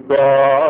الشيطان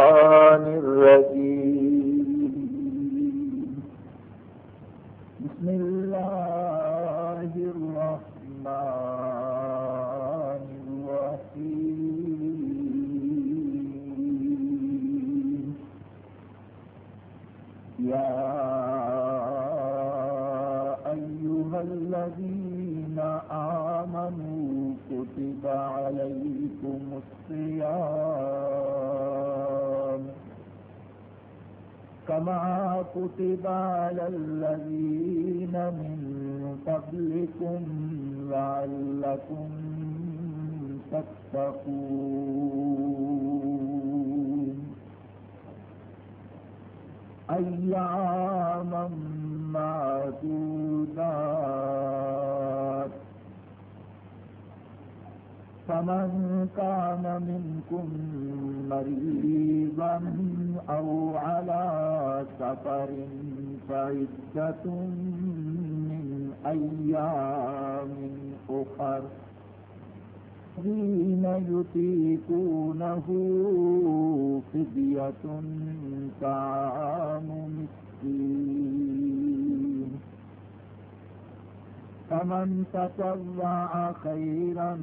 خيرا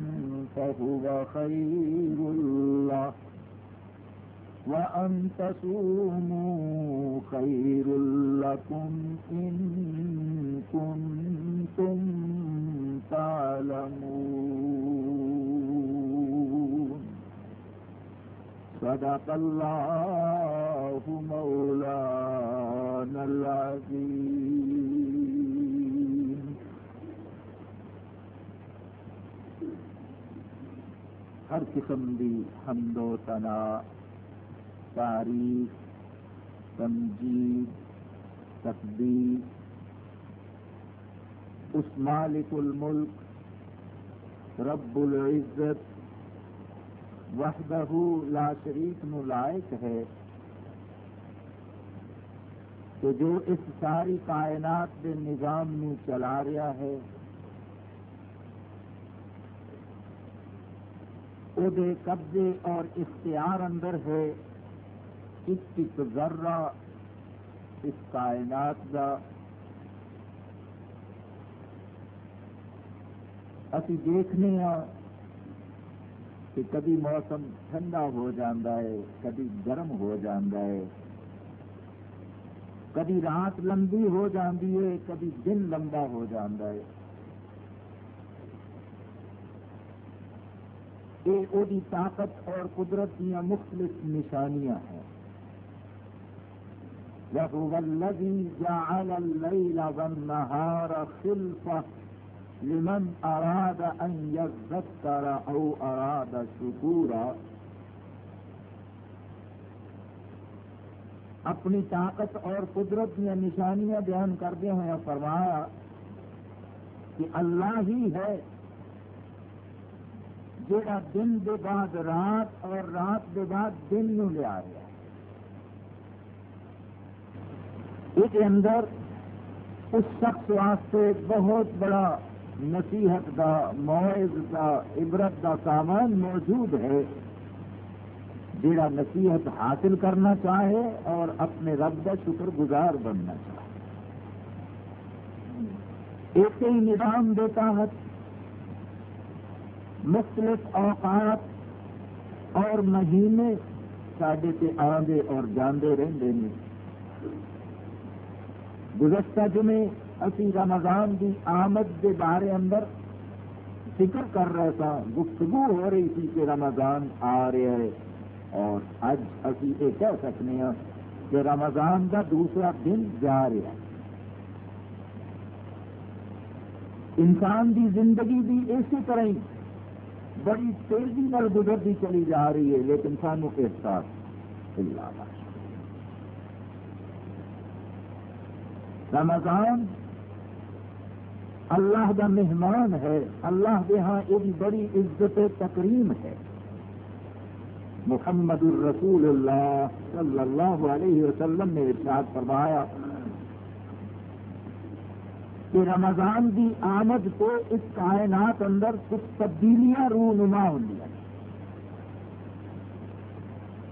فهو خير له وأن تصوموا خير لكم إن كنتم تعلمون. صدق الله مولانا العظيم. ہر قسم دی حمد و تنا تعریف، تمجید، تقدیر۔ اس مالک الملک، رب العزت، وحدہ لا شریک نو لائق ہے تو جو اس ساری کائنات کے نظام نو چلا رہا ہے۔ وہ قبضے اور اختیار اندر ہے۔ ایک ایک ذرہ اس کائنات کا اسی دیکھنے ہاں کہ کبھی موسم ٹھنڈا ہو جاتا ہے، کبھی گرم ہو جاتا ہے۔ کبھی رات لمبی ہو جاتی ہے، کبھی دن لمبا ہو جاتا ہے۔ یہ وہی طاقت اور قدرت دیا مختلف نشانیاں ہیں۔ وَهُوَ الَّذِي جَعَلَ اللَّيْلَ وَالنَّهَارَ خِلْفَةً اپنی طاقت اور قدرت دیا نشانیاں بیان کردے ہوئے فرمایا کہ اللہ ہی ہے جڑا دن دے بعد رات اور رات دے بعد دن نو لیا رہا یہ اندر اس شخص واسطے بہت بڑا نصیحت کا موعظ کا عبرت کا سامان موجود ہے۔ جڑا نصیحت حاصل کرنا چاہے اور اپنے رب کا شکر گزار بننا چاہے۔ ایک ہی نظام دیتا ہے مختلف اوقات اور مہینے سڈے سے آدھے اور جانے رہتے ہیں گزشتہ جمعے اسی رمضان کی آمد کے بارے اندر فکر کر رہے تھا، گفتگو ہو رہی تھی کہ رمضان آ رہا ہے۔ اور اج اسی یہ کہہ سکتے ہیں کہ رمضان کا دوسرا دن جا رہا ہے۔ انسان کی زندگی بھی اسی طرح ہی بڑی تیزی نال گزرتی چلی جا رہی ہے، لیکن سانو احساس اللہ رمضان اللہ کا مہمان ہے، اللہ کے ہاں ایک بڑی عزت تکریم ہے۔ محمد الرسول اللہ صلی اللہ علیہ وسلم نے ارشاد فرمایا کہ رمضان کی آمد کو اس کائنات اندر کچھ تبدیلیاں رونما ہوں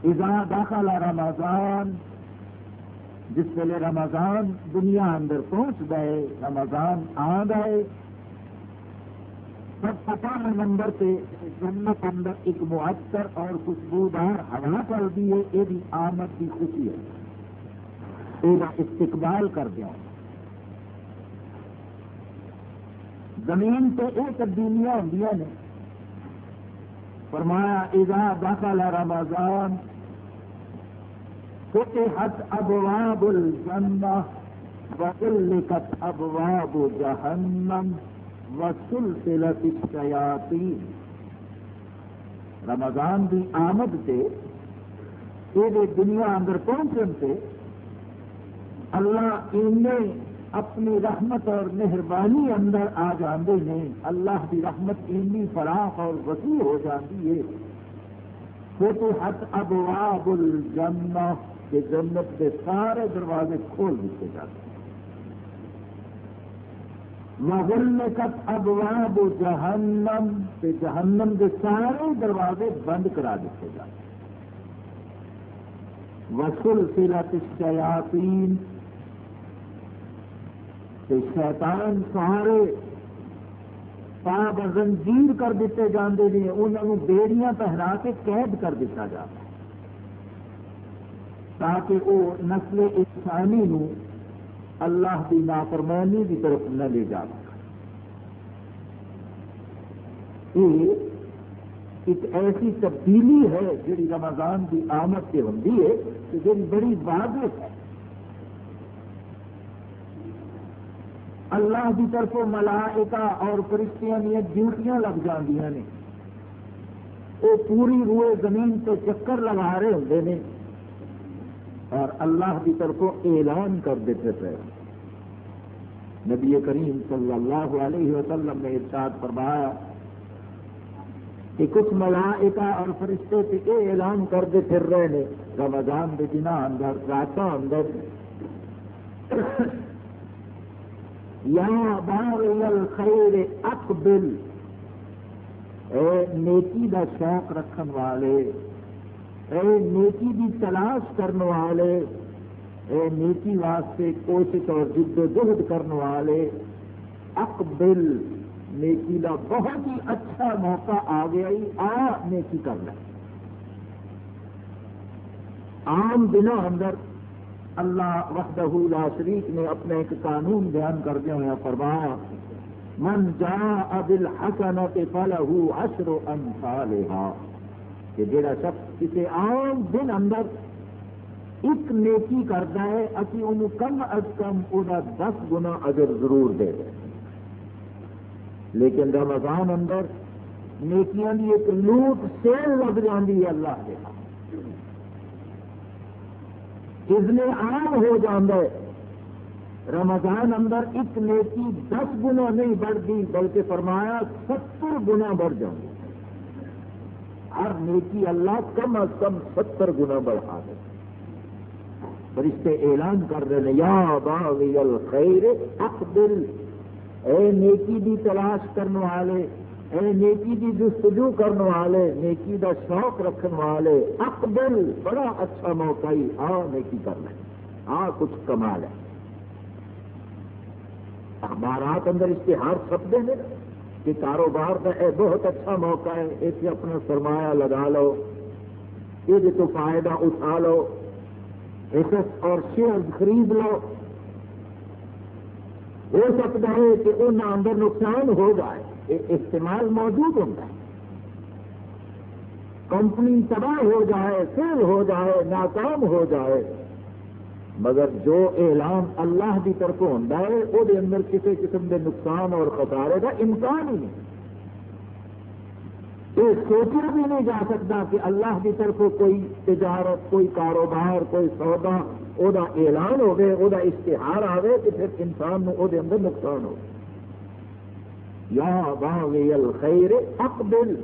اذا داخل رمضان، جس ویلے رمضان دنیا اندر پہنچ گئے، رمضان آ گئے، سب پتا نمبر سے جنت اندر ایک معطر اور خوشبودار ہوا کر ہے، یہ بھی آمد کی خوشی ہے۔ یہ استقبال کر دیا۔ زمین پہ یہ تبدیلیاں ہوں نے فرمایا، اذا داخل رمضان، فتحت ابواب الجنہ، وغلقت ابواب جہنم، وسلسلت الشیاطین۔ رمضان دی آمد سے، یہ دنیا اندر پہنچن سے، اللہ انہیں اپنی رحمت اور مہربانی اندر آ جاندے ہیں۔ اللہ کی رحمت اینی فراخ اور وسیع ہو جاتی ہے۔ فتحت ابواب الجنہ، کہ جنت کے سارے دروازے کھول دیتے جاتے ہیں۔ ابواب جہنم کے جہنم کے سارے دروازے بند کرا دیتے جاتے ہیں۔ وسل سلت شیاتین شیطان سارے پاب زنجیر کر دیتے جاندے ہیں انہوں بیڑیاں پہرا کے قید کر دیتا جاتا ہے تاکہ وہ نسل انسانی نو اللہ کی نافرمانی کی طرف نہ لے جا یہ ایک ایسی تبدیلی ہے جی رمضان کی آمد سے ہوں کہ جی بڑی واضح ہے۔ اللہ کی طرف ملائکہ اور فرشتیاں دیا ڈیوٹیاں لگ جاندیاں نے۔ وہ پوری روئے زمین پہ چکر لگا رہے ہوں نے۔ اور اللہ کی طرف اعلان کر دیتے تھے۔ نبی کریم صلی اللہ علیہ وسلم نے ارشاد فرمایا کہ کچھ ملائکہ اور فرشتے سے یہ اعلان کرتے پھر رہے ہیں رمضان کے دن اندر رات اندر۔ یا الخیر اقبل۔ اے نیکی دا شوق رکھن والے، اے نیکی دی تلاش کرنے والے، اے نیکی واسطے کوشش اور جد و جہد کرنے والے۔ اقبل، نیکی دا بہت ہی اچھا موقع آ گیا ہی آ نیکی کر لیں عام دنوں اندر اللہ وحدہ لا شریف نے اپنے ایک قانون بیان کردیا ہوا فرمایا، من جا ابل حسنت فلہ اشر کہ جڑا شخص کسی عام دن اندر ایک نیکی کرتا ہے، اسی ان کم از کم وہ دس گنا اجر ضرور دے دیں لیکن رمضان اندر نیکیاں کی ایک لوٹ سیل لگ جاتی ہے اللہ کے ہاں۔ اس لیے عام ہو جاتا ہے رمضان اندر ایک نیکی دس گنا نہیں بڑھتی، بلکہ فرمایا ستر گنا بڑھ جاتی ہر نیکی اللہ کم از کم ستر گنا بڑھا دے۔ فرشتے اعلان کر رہے ہیں، یا باغی الخیر اقبل، اے نیکی دی تلاش کرنے والے اے نیکی دی جستجو کرنے والے، نیکی دا شوق رکھنے والے اقبل بڑا اچھا موقع ہی، آ نیکی کرنا آ کچھ کمال ہے اخبارات اندر اشتہار چھپتے ہیں کہ کاروبار کا یہ بہت اچھا موقع ہے اسے اپنا سرمایہ لگا لو یہ تو فائدہ اٹھا لو ایسس اور شیئر خرید لو۔ ہو سکتا ہے کہ ان اندر نقصان ہو جائے۔ استعمال موجود ہوتا ہے۔ کمپنی تباہ ہو جائے فیل ہو جائے، ناکام ہو جائے، مگر جو اعلان اللہ کی طرف ہوتا ہے وہ اندر کسی قسم کے نقصان اور خسارے کا امکان ہی نہیں۔ یہ سوچا بھی نہیں جا سکتا کہ اللہ کی طرف کوئی تجارت، کوئی کاروبار، کوئی سودا وہ اعلان ہو گئے وہ اشتہار آئے تو پھر انسان وہ اندر نقصان ہو یا باغی الخیر اقبل۔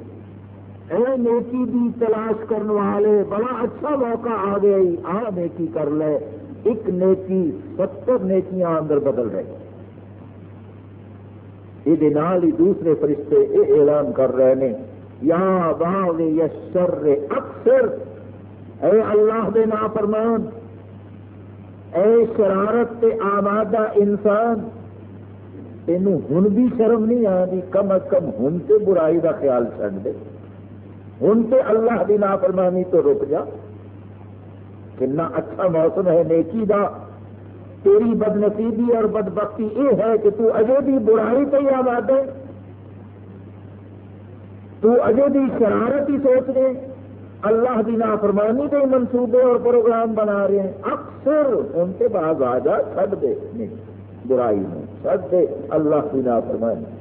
اے نیکی دی تلاش کرنے والے، بڑا اچھا موقع آ گئی آ نیکی کر لے۔ ایک نیکی، ستر نیکیاں اندر بدل رہے۔ یہ دوسرے فرشتے یہ اعلان کر رہے ہیں یا باغ یشر اکثر۔ اے اللہ دے نا فرمان اے شرارت تے آبادہ انسان۔ تین ہوں بھی شرم نہیں آتی، کم از کم ہوں تو برائی کا خیال چڑھ دے۔ ہوں تو اللہ کی نافرمانی تو رک جا۔ کنا اچھا موسم ہے، نیکی دا۔ تیری بد نصیبی اور بد بختی یہ ہے کہ تو اجے بھی برائی پہ آباد ہے۔ تو اجے بھی شرارت ہی سوچ رہے اللہ کی نافرمانی کے منصوبے اور پروگرام بنا رہے ہیں۔ اکثر ان کے بعد آ جا چڑھ دے برائی میں چڑھ دے، اللہ کی نافرمانی۔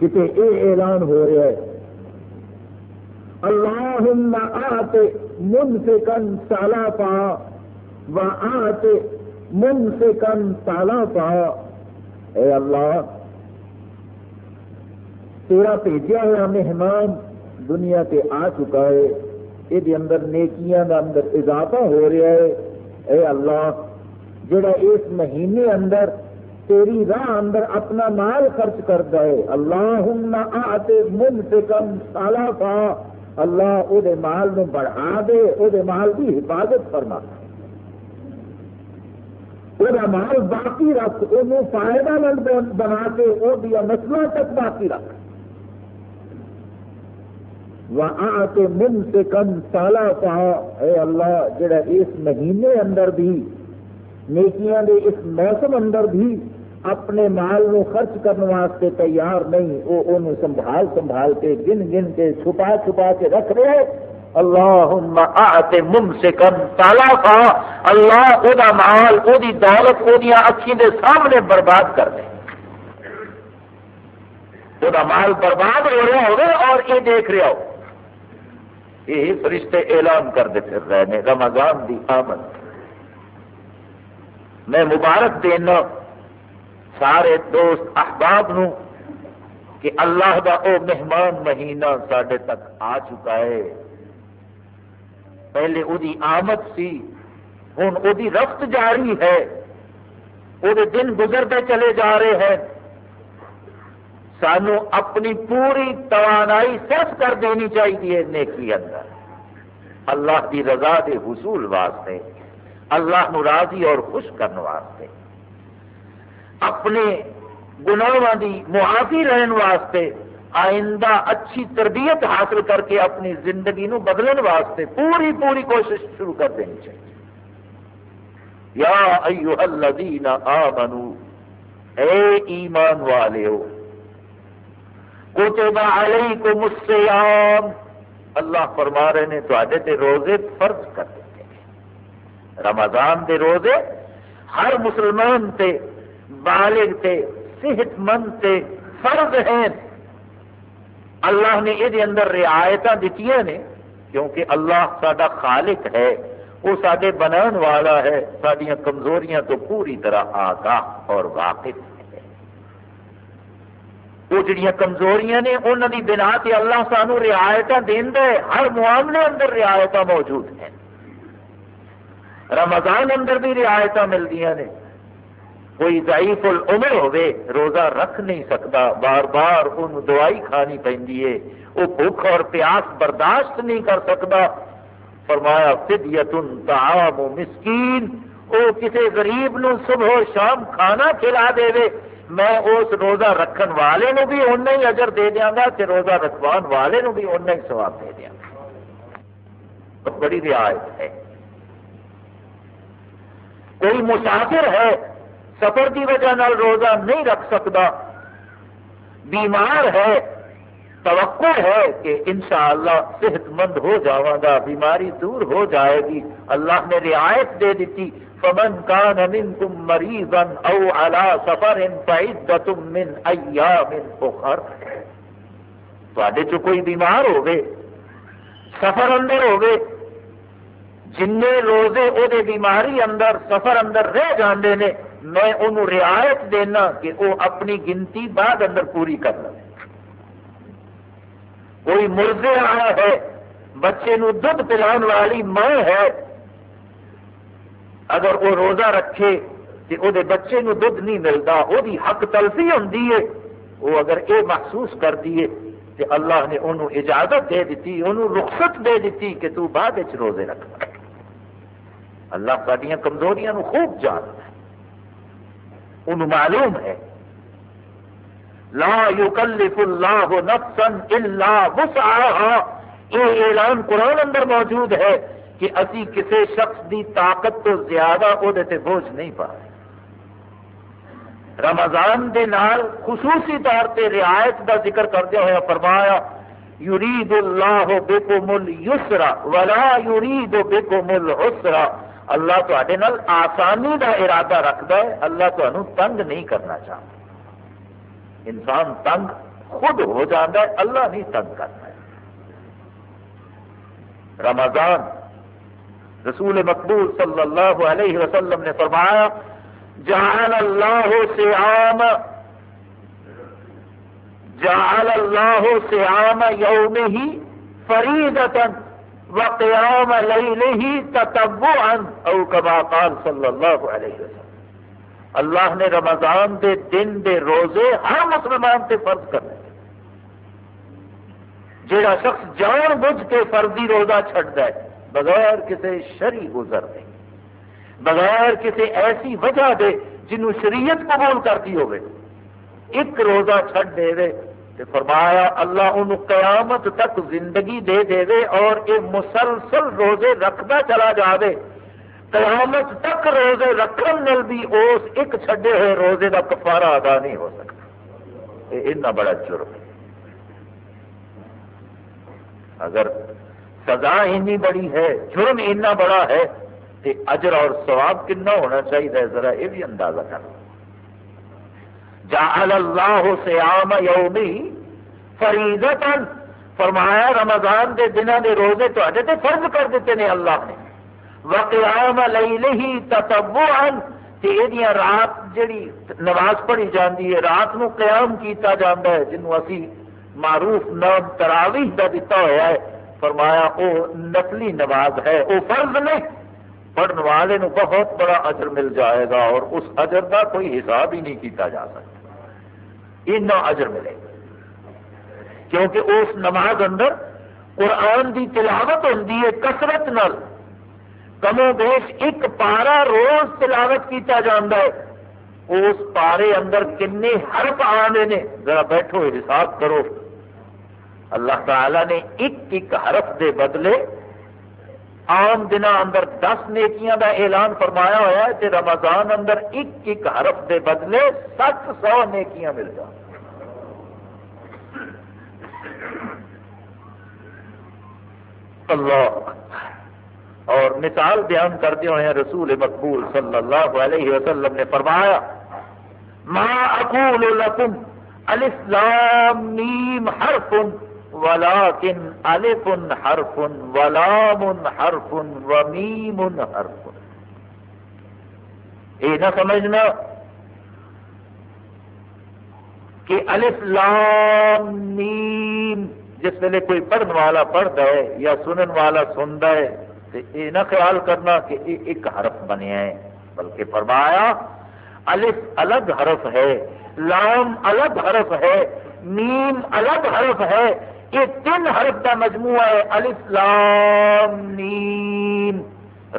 کتنے یہ اعلان ہو رہا ہے اللہ آتے من سے کن تالا پا و آتے من سے کن تالا پا اے اللہ، تیرا بھیجا ہوا مہمان دنیا تے آ چکا ہے یہ اندر نیکیاں دا اندر اضافہ ہو رہا ہے۔ اے اللہ جڑا اس مہینے اندر تیری راہ اندر اپنا مال خرچ کرتا ہے اللہ آتے من سے کم سالا پا اللہ وہ مال میں بڑھا دے وہ مال کی حفاظت فرما۔ وہ مال باقی رکھ وہ فائدہ مند بنا کے وہ نسلوں تک باقی رکھ۔ وہاں کے من سے کم سالا کہا اے اللہ، جڑا اس مہینے اندر بھی نیکیاں دے اس موسم اندر بھی اپنے مال نو خرچ کرنے واسطے تیار نہیں، وہ انہوں سنبھال سنبھال کے گن گن کے چھپا چھپا کے رکھ رہے اللہ آتے من سے اللہ او دا مال او دی دولت او دیا اکھی دے سامنے برباد کر دے۔ وہ مال برباد ہو رہا ہوگا اور یہ دیکھ رہا ہو۔ یہ فرشتے اعلان کرتے پھر رہے ہیں رمضان دی آمد۔ میں مبارک دینا سارے دوست احباب نو کہ اللہ دا او مہمان مہینہ سڈے تک آ چکا ہے۔ پہلے وہ آمد سی ہوں وہ رفت جاری ہے۔ وہ دن گزرتے چلے جا رہے ہیں۔ سانو اپنی پوری توانائی صرف کر دینی چاہیے نیکی اندر۔ اللہ کی رضا کے حصول واسطے۔ اللہ راضی اور خوش کرنے واسطے، اپنے گناہوں کی معافی رہن واسطے، آئندہ اچھی تربیت حاصل کر کے اپنی زندگی نو بدلن واسطے پوری پوری کوشش شروع کر دینی چاہیے۔ یا ایوہ الذین آمنو، اے ایمان والے ہو کتب علیکم السیام اللہ فرما رہے ہیں تے روزے فرض کر رمضان دے روزے، ہر مسلمان تے، بالغ تے، صحت مند تے فرض ہیں۔ اللہ نے یہ اندر رعایت دیتی نے، کیونکہ اللہ سڈا خالق ہے، وہ سارے بنان والا ہے سڈیا کمزوریاں تو پوری طرح آگاہ اور واقف ہے وہ جڑیاں کمزوریاں نے انہوں کی بنا سے اللہ سانو رعایت دینا ہے، ہر معاملے اندر رعایت موجود ہیں۔ رمضان اندر بھی رعایت ملتی ہیں کوئی ضعیف العمر ہوئے، روزہ رکھ نہیں سکتا، بار بار ان دوائی کھانی پہنتی ہے۔ وہ بھوک اور پیاس برداشت نہیں کر سکتا۔ فرمایا، فدیتن تعام مسکین، وہ کسی غریب نو صبح و شام کھانا کھلا دے میں اس روزہ رکھن والے نو بھی اُنہ ہی اجر دے دیا گا کہ روزہ رکھوان والے نو بھی اُنہ ہی سواب دے دیا گا۔ بڑی رعایت ہے۔ کوئی مسافر ہے سفر کی وجہ نال روزہ نہیں رکھ سکتا۔ بیمار ہے، توقع ہے کہ انشاءاللہ صحت مند ہو جاگا بیماری دور ہو جائے گی۔ اللہ نے رعایت دے دیتی، فمن كان منكم مريضا او على سفر فعدة من ايام اخر تواڈے چ کوئی بیمار ہوگے سفر اندر ہوگے جن روزے او دے بیماری اندر، سفر اندر رہ جاندے نے، میں انہوں رعایت دینا کہ وہ اپنی گنتی بعد اندر پوری کر لے۔ کوئی مرضے آیا ہے، بچے نو دودھ پلان والی ماں ہے، اگر وہ روزہ رکھے کہ وہ بچے دھد نہیں ملتا وہ حق تلفی ہوں وہ اگر یہ محسوس کر دیے کہ اللہ نے انہوں اجازت دے دیتی، انہوں رخصت دے دیتی کہ تو بعد روزے رکھ۔ اللہ سڈیا کمزوریاں خوب جانتا ہے انہوں معلوم ہے۔ لا یکلف اللہ نفسا الا وسعها یہ اعلان قرآن اندر موجود ہے کہ اسی کسی شخص دی طاقت تو زیادہ وہ بوجھ نہیں پا رہے رمضان دے نال خصوصی طور پہ رعایت کا ذکر کرتے ہوئے فرمایا، یرید اللہ بکم السرا ولا یرید بکم العسرا اللہ تے آسانی کا ارادہ رکھتا ہے، اللہ تمہیں تنگ نہیں کرنا چاہتا۔ انسان تنگ خود ہو جاتا ہے، اللہ نہیں تنگ کرتا ہے۔ رمضان، رسول مقبول صلی اللہ علیہ وسلم نے فرمایا، جعل اللہ سیام جعل اللہ سیام یوم ہی فریدتا وقیام لیلہ تتبعا او کما قال صلی اللہ علیہ وسلم۔ اللہ نے رمضان دے دن دے روزے ہر مسلمان سے فرض کرنے جہاں شخص جان بوجھ کے فرضی روزہ چھڑتا ہے، بغیر کسی شری گزر نہیں بغیر کسی ایسی وجہ دے جنہوں شریعت قبول کرتی ہوئے، ایک روزہ چھڑ دے دے تو فرمایا اللہ ان قیامت تک زندگی دے دے دے اور یہ مسلسل روزے رکھتا چلا جائے قیامت تک روزے رکھن نل بھی اس ایک چھڈے ہوئے روزے کا کفارہ ادا نہیں ہو سکتا۔ یہ اتنا بڑا جرم۔ ہے اگر سزا اینی بڑی ہے، جرم اتنا بڑا ہے کہ اجر اور ثواب کنا ہونا چاہیے، ذرا یہ بھی اندازہ کر۔ جعل اللہ سیام یومی فریضتا۔ فرمایا رمضان دے دنوں دے روزے تو تے فرض کر دیتے نے اللہ نے۔ وقیام لیلہ تتبعا۔ تے یہ رات جڑی نماز پڑھی جاندی ہے، رات نو قیام کیتا جاندا ہے، جنوں اسی معروف نام تراویح دا دتا ہوا ہے۔ فرمایا او نفلی نماز ہے، او فرض نہیں پڑھنے والے نو بہت بڑا اجر مل جائے گا اور اس اجر کا کوئی حساب ہی نہیں کیتا جا سکتا۔ اتنا اجر ملے کیونکہ اس نماز اندر قرآن کی تلاوت ہوتی ہے کسرت نال۔ کمو بیش ایک پارا روز تلاوت کیتا جاتا ہے۔ اس پارے اندر کنے حرف آنے نے۔ ذرا بیٹھو، حساب کرو۔ اللہ تعالی نے ایک ایک حرف دے بدلے عام دن اندر دس نیکیاں دا اعلان فرمایا ہوا ہے کہ رمضان اندر ایک ایک حرف دے بدلے سات سو نیکیاں مل جان۔ اللہ۔ اور مثال بیان کرتے ہوئے رسول مقبول صلی اللہ علیہ وسلم نے فرمایا، ما اقول لکم الاسلام نیم حرف ولكن الف حرف ولام حرف ومیم حرف. یہ نہ سمجھنا کہ الف لام نیم جس ویلے کوئی پڑھنے والا پڑھتا ہے یا سنن والا سنتا ہے تو یہ نہ خیال کرنا کہ یہ ایک حرف بنیا ہے بلکہ فرمایا، الف الگ حرف ہے، لام الگ حرف ہے نیم الگ حرف ہے، یہ تین حرف کا مجموعہ ہے الاسلام نیم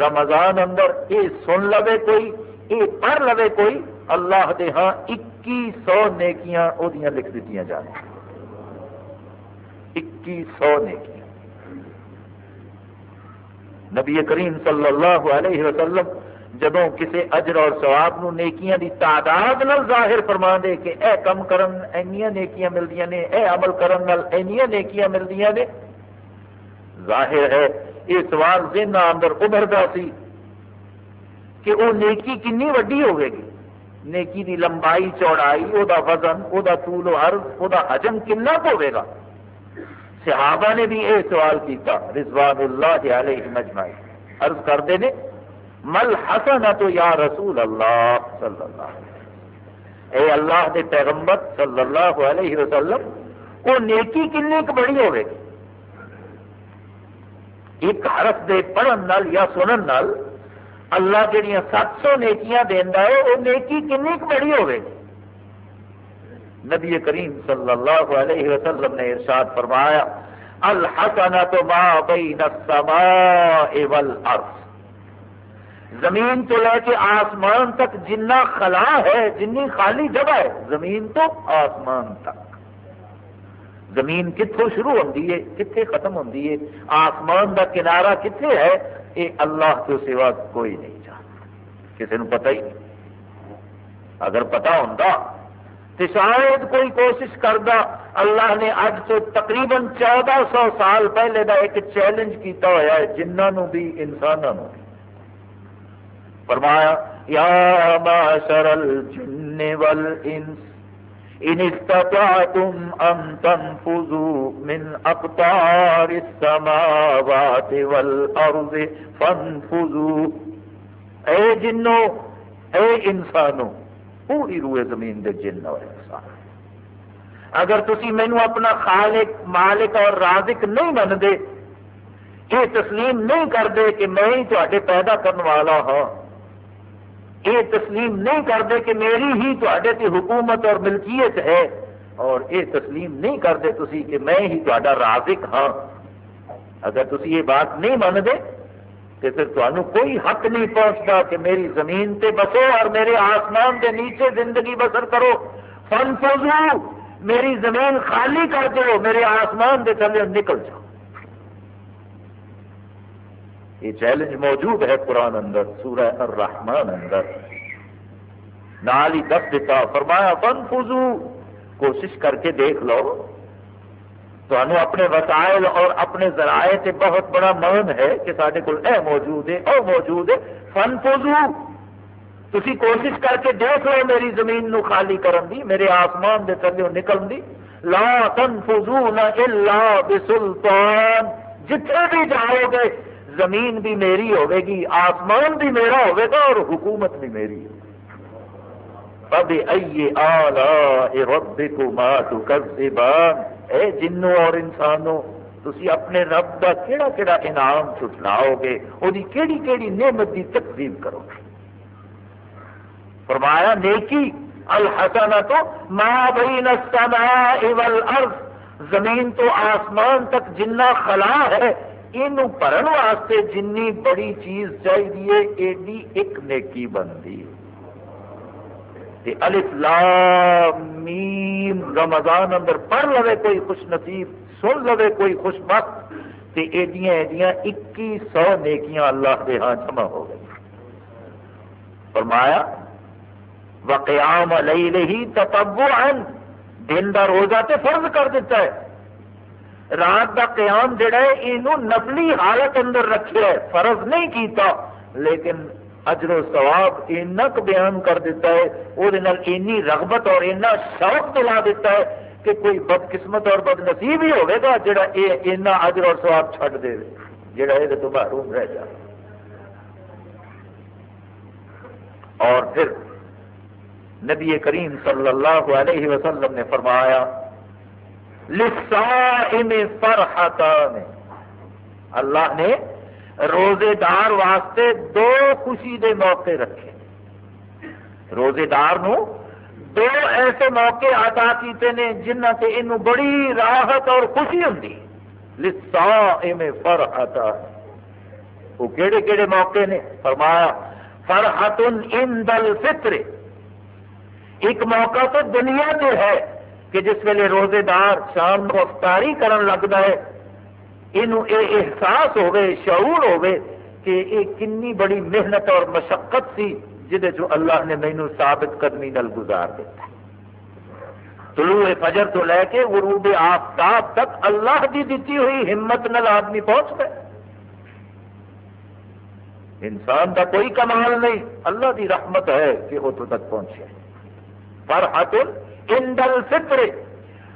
رمضان اندر یہ سن لو کوئی یہ پڑھ لو کوئی، اللہ دے ہاں اکی سو نیکیاں وہ لکھ دیتی جان اکی سو نے نیکیاں نبی کریم صلی اللہ علیہ وسلم جدو کسی اجر اور سواب نو نیکیاں دی تعداد نال ظاہر فرما دے کہ اے کم کرن، اینیاں نیکیاں ملدیاں نے، اے عمل کرن نال اینیاں نیکیاں ملدیاں نے۔ ظاہر ہے، یہ سوال ذہن اندر ابھردا سی کہ وہ نیکی کنی وڈی ہوے گی؟ نیکی دی لمبائی، چوڑائی، او دا وزن، او دا طول و عرض، او دا حجم کنا ہوے گا؟ صحابہ نے بھی یہ سوال کیتا، رضوان اللہ علیہ مجمعی عرض کرتے ہیں مل حسن تو یا رسول اللہ صلی اللہ علیہ وسلم۔ اے اللہ دے پیغمبر صلی اللہ علیہ وسلم، وہ نیکی کنی بڑی ہوئے۔ ایک حرف دے پڑھن نال یا سنن نال، اللہ جہیا سات سو نیکیاں دینا ہے، وہ نیکی کنی بڑی ہوئے۔ نبی کریم صلی اللہ علیہ وسلم نے ارشاد فرمایا الحسنت ما بین السماء والارض۔ زمین تو لے کے آسمان تک جنہ خلا ہے، جنی خالی جگہ ہے، زمین تو آسمان تک۔ زمین کتوں شروع ہوتی ہے کتنے ختم ہوتی ہے؟ آسمان کا کنارا کتنے ہے؟ یہ اللہ تو سوا کوئی نہیں جانتا۔ کسی نے پتا ہی نہیں۔ اگر پتا ہوں تو شاید کوئی کوشش کرتا اللہ نے اج تو تقریباً چودہ سو سال پہلے دا ایک چیلنج کیتا ہوا ہے جنہوں بھی انسانوں فرمایا، یا معاشر الجن والانس، ان استطعتم ان تنفذوا من اقطار السماوات والارض فانفذوا۔ اے جنوں، اے انسانوں پوری روئے زمین دے جن اور انسان۔ اگر تسی مینو اپنا خالق، مالک اور رازق نہیں منتے یہ تسلیم نہیں کرتے کہ میں ہی تے پیدا کرنے والا ہاں۔ یہ تسلیم نہیں کرتے کہ میری ہی تے حکومت اور ملکیت ہے۔ اور یہ تسلیم نہیں کرتے تسی کہ میں ہی تا رازق ہاں۔ اگر تسی یہ بات نہیں منتے تو تمہیں کوئی حق نہیں پہنچتا کہ میری زمین تے بسو اور میرے آسمان کے نیچے زندگی بسر کرو۔ فن فوزو، میری زمین خالی کر دو، میرے آسمان کے تھلے نکل جاؤ۔ یہ چیلنج موجود ہے قرآن اندر، سورہ الرحمن اندر۔ نال ہی دس دیتا فرمایا، فن فوزو، کوشش کر کے دیکھ لو۔ تو اپنے وسائل اور اپنے ذرائع سے بہت بڑا من ہے کہ سارے کو اے موجود ہے، او موجود ہے فن فوزو تھی کوشش کر کے دیکھ لو میری زمین نو خالی کرن دی، میرے آسمان دے تھلے نکل دی۔ لا تنفذون الا بسلطان۔ جتنے بھی جاؤ گے، زمین بھی میری ہوے گی، آسمان بھی میرا ہوے گا اور حکومت بھی میری ہوگی ائیے آلہ ربکما تکذبان؟ اے جنوں اور انسانوں، تسی اپنے رب کا کیڑا کیڑا انعام چھٹلاؤ گے وہ کیڑی کیڑی نعمت کی تقسیم کرو گے فرمایا، نیکی الحسنہ تو ماں بین السماء والارض، زمین تو آسمان تک جنہ خلا ہے یہ بھرن واسطے جنی بڑی چیز چاہیے ایڈی ایک نیکی بنتی ہے الف لام میم رمضان اندر پڑھ لو کوئی خوش نصیب، سن لو کوئی خوش بخت تے ایڈیاں ایڈیاں اکی سو نیکیاں اللہ کے ہاں جمع ہو گئی فرمایا، وقیام علیہ ہی تتبعا دن دا روزہ تے فرض کر دیتا ہے۔ رات دا قیام جڑا ہے یہ نفلی حالت اندر رکھے ہے، فرض نہیں کیتا، لیکن اجر و ثواب اینک بیان کر دیتا ہے وہ اینی رغبت اور اینا شوق دلا دیتا ہے کہ کوئی بد قسمت اور بد نصیب ہی ہوگا گا جڑا اینا اجر اور ثواب چھڈ دے جڑا یہ تو محروم رہ جائے اور پھر نبی کریم صلی اللہ علیہ وسلم نے فرمایا لسائم فرحتان۔ اللہ نے روزے دار واسطے دو خوشی دے موقع رکھے۔ روزے دار نو دو ایسے موقع عطا کیتے نے جنہ سے انہوں بڑی راحت اور خوشی ہوں فر وہ کہڑے کہڑے موقع نے فرمایا فرحت ان دل فطر ایک موقع تو دنیا سے ہے کہ جس ویلے روزے دار شام کو افطاری کرن لگتا ہے۔ یہ احساس ہوئے شعور ہوئے کہ یہ کنی بڑی محنت اور مشقت سی جو اللہ نے مینو ثابت قدمی نل گزار دیتا طلوع فجر تو لے کے غروب آفتاب تک اللہ کی دیتی ہوئی ہمت نل آدمی پہنچ گئے انسان کا کوئی کمال نہیں، اللہ کی رحمت ہے کہ وہ تو تک پہنچے۔ پر حتل اندل فطر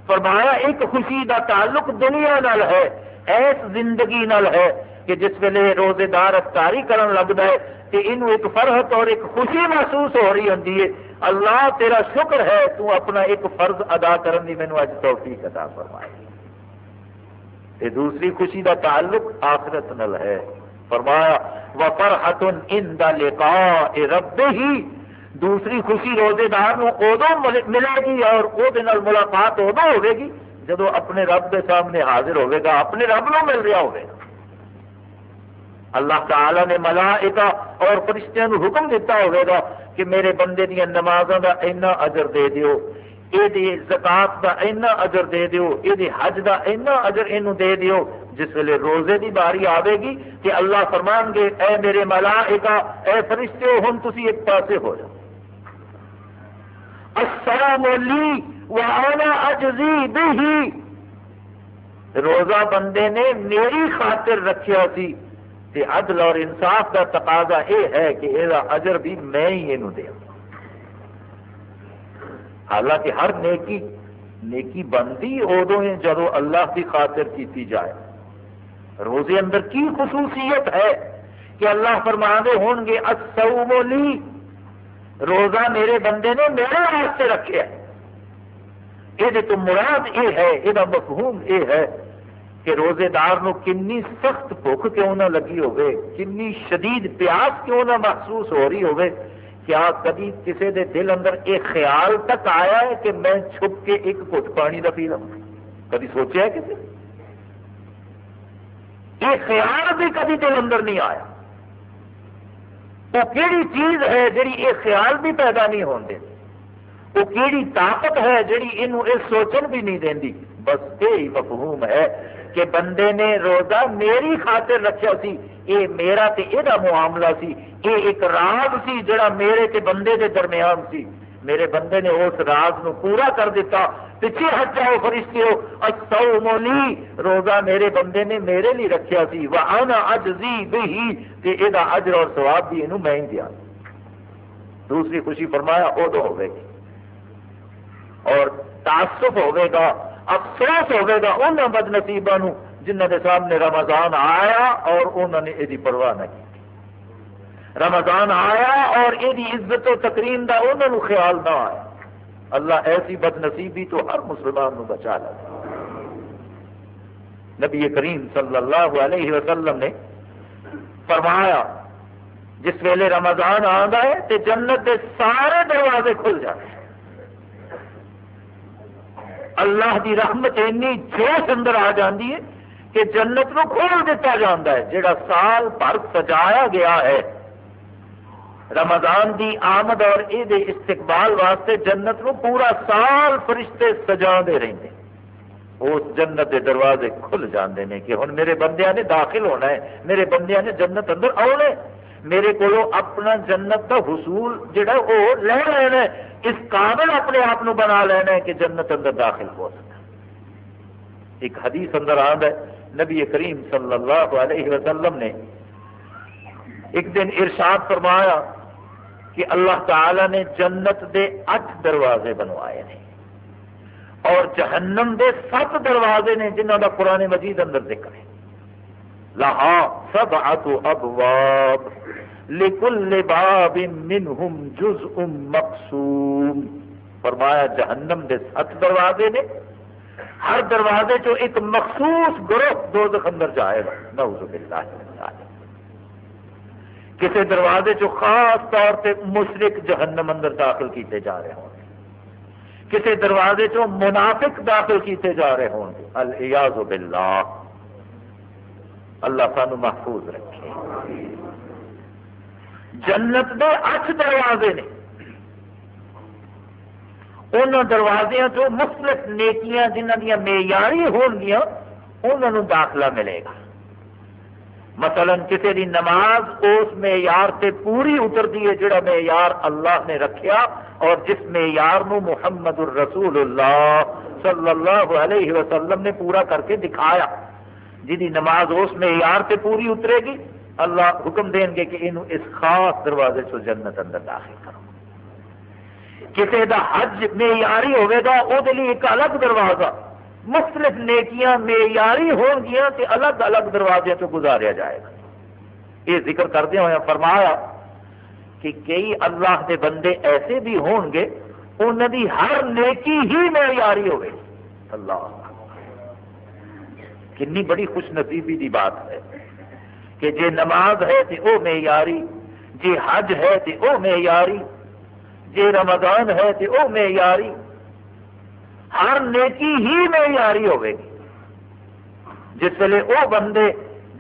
فرمایا ایک خوشی کا تعلق دنیا نال ہے۔ ایس زندگی نال ہے کہ جس ویلے روزے دار افطاری کرن لگتا ہے کہ انہوں ایک فرحت اور ایک خوشی محسوس ہو رہی ہوں اللہ تیرا شکر ہے، تو اپنا ایک فرض ادا کرن دی مینو اج توفیق ادا فرمائے۔ تے دوسری خوشی دا تعلق آخرت نل ہے۔ فرمایا و فرحت ان دا لقاء رب ہی دوسری خوشی روزے دار ادو ملے گی اور وہ ملاقات ادو ہوے گی۔ جب اپنے رب کے سامنے حاضر ہوئے گا، اپنے رب نو مل رہا ہوگا اللہ تعالی نے ملائکہ اور فرشتوں کو حکم دیتا ہوگا کہ میرے بندے دیا نمازوں کا اینا اجر دے دیو یہ زکات کا اینا اجر دے دیو یہ حج کا اینا اجر یہ دے دیو۔ جس ویلے روزے کی باری آئے گی کہ اللہ فرمان گے، اے میرے ملائکہ، اے فرشتے ہوں تھی ایک پاسے ہو جاؤ۔ السلام لی وانا اجزی بھی روزہ بندے نے میری خاطر رکھیا سی۔ تے عدل اور انصاف کا تقاضا یہ ہے کہ یہ اجر بھی میں ہی یہ دیا۔ حالانکہ ہر نیکی نیکی بنتی ادو ہے جب اللہ کی خاطر کی جائے۔ روزے اندر کی خصوصیت ہے کہ اللہ فرما دے ہون گے لی روزہ میرے بندے نے میرے واسطے رکھے یہ تو مراد یہ ہے یہ مفہوم یہ ہے کہ روزے دار نو کنی سخت بھوک کیوں نہ لگی ہوگی کنی شدید پیاس کیوں نہ محسوس ہو رہی ہوگی کیا کبھی کسی دے دل اندر ایک خیال تک آیا ہے کہ میں چھپ کے ایک گٹ پانی کا پی لوں۔ کبھی سوچا ہے کسی یہ خیال بھی کبھی دل اندر نہیں آیا۔ وہ کیڑی چیز ہے جی یہ خیال بھی پیدا نہیں ہوتے وہ کیڑی طاقت ہے جی یہ سوچن بھی نہیں دینی۔ بس یہی مفہوم ہے کہ بندے نے روزہ میری خاطر رکھا سی یہ میرا تے یہ معاملہ سی یہ ایک راز سی جڑا میرے تے بندے دے درمیان سی۔ میرے بندے نے اس راز نو پورا کر دیتا پیچھے ہٹ جاؤ فرشتے ہو اچھا مولی روزہ میرے بندے نے میرے لیے رکھیا سی۔ وہ آنا اج زی بھی تے یہ اجر اور سواب بھی یہ میں ہی دیا۔ دوسری خوشی فرمایا ادو ہوگی اور تعصف ہوگا افسوس ہوئے گا ان بد نصیبوں جنہ کے سامنے رمضان آیا اور انہوں نے یہ پرواہ نہیں رمضان آیا اور یہ عزت و تقریم کا انہوں نے خیال نہ آیا۔ اللہ ایسی بد نصیبی تو ہر مسلمان نو بچا لے۔ نبی کریم صلی اللہ علیہ وسلم نے فرمایا، جس ویلے رمضان آتا ہے تو جنت کے سارے دروازے کھل جاتے ہیں۔ اللہ دی رحمت اینی جوش اندر آ جاتی ہے کہ جنت نو کھول دیتا جاتا ہے جڑا سال بھر سجایا گیا ہے۔ رمضان دی آمد اور یہ استقبال واسطے جنت نو پورا سال فرشتے سجا دے رہتے اس جنت کے دروازے کھل جاندے ہیں کہ ہوں میرے بندیاں نے داخل ہونا ہے، میرے بندیاں نے جنت اندر آنا ہے۔ میرے کو اپنا جنت کا حصول جڑا وہ لے لینا ہے۔ اس قابل اپنے آپ بنا لینا ہے کہ جنت اندر داخل ہو سکتا ایک حدیث اندر آد ہے، نبی کریم صلی اللہ علیہ وسلم نے ایک دن ارشاد فرمایا کہ اللہ تعالی نے جنت دے اٹھ دروازے بنوائے ہیں اور جہنم دے سات دروازے نے جنہوں کا قرآن مجید اندر ذکر ہے۔ لہا سب ابواب۔ لکل باب منہم جزء مقصوم فرمایا، جہنم دے سات دروازے نے، ہر دروازے چو ایک مخصوص گروہ دوزخ اندر جائے گا۔ نعوذ باللہ کسی دروازے چو خاص طور پہ مشرق جہنم اندر داخل کیتے جا رہے ہوں گے۔ کسی دروازے چو منافق داخل کیتے جا رہے ہوں الیاذ باللہ۔ اللہ سانو محفوظ رکھے۔ جنت دے اٹھ دروازے نے۔ ان دروازے جو مختلف نیکیاں جنہ دیا معیاری ہون گیا انہوں داخلہ ملے گا۔ مثلا کسی دی نماز اس معیار سے پوری اترتی ہے جڑا معیار اللہ نے رکھیا، اور جس معیار نو محمد الرسول اللہ صلی اللہ علیہ وسلم نے پورا کر کے دکھایا جی نماز اس معیار سے پوری اترے گی۔ اللہ حکم دیں گے کہ یہ اس خاص دروازے سے جنت اندر داخل کرو۔ کسی کا حج معیاری ہوگا وہ ایک الگ دروازہ۔ مختلف نیکیاں معیاری ہون گیا کہ الگ الگ دروازے سے گزاریا جائے گا۔ یہ ذکر کردے ہوئے فرمایا کہ کئی اللہ کے بندے ایسے بھی ہون گے، انہوں کی ہر نیکی ہی معیاری ہوگی اللہ۔ کنی بڑی خوش نصیبی کی بات ہے۔ کہ جے نماز ہے تو وہ معیاری، جے حج ہے تو وہ معیاری جی رمضان ہے تو وہ معیاری، ہر نیکی ہی معیاری ہوے گی۔ جس ویلے وہ بندے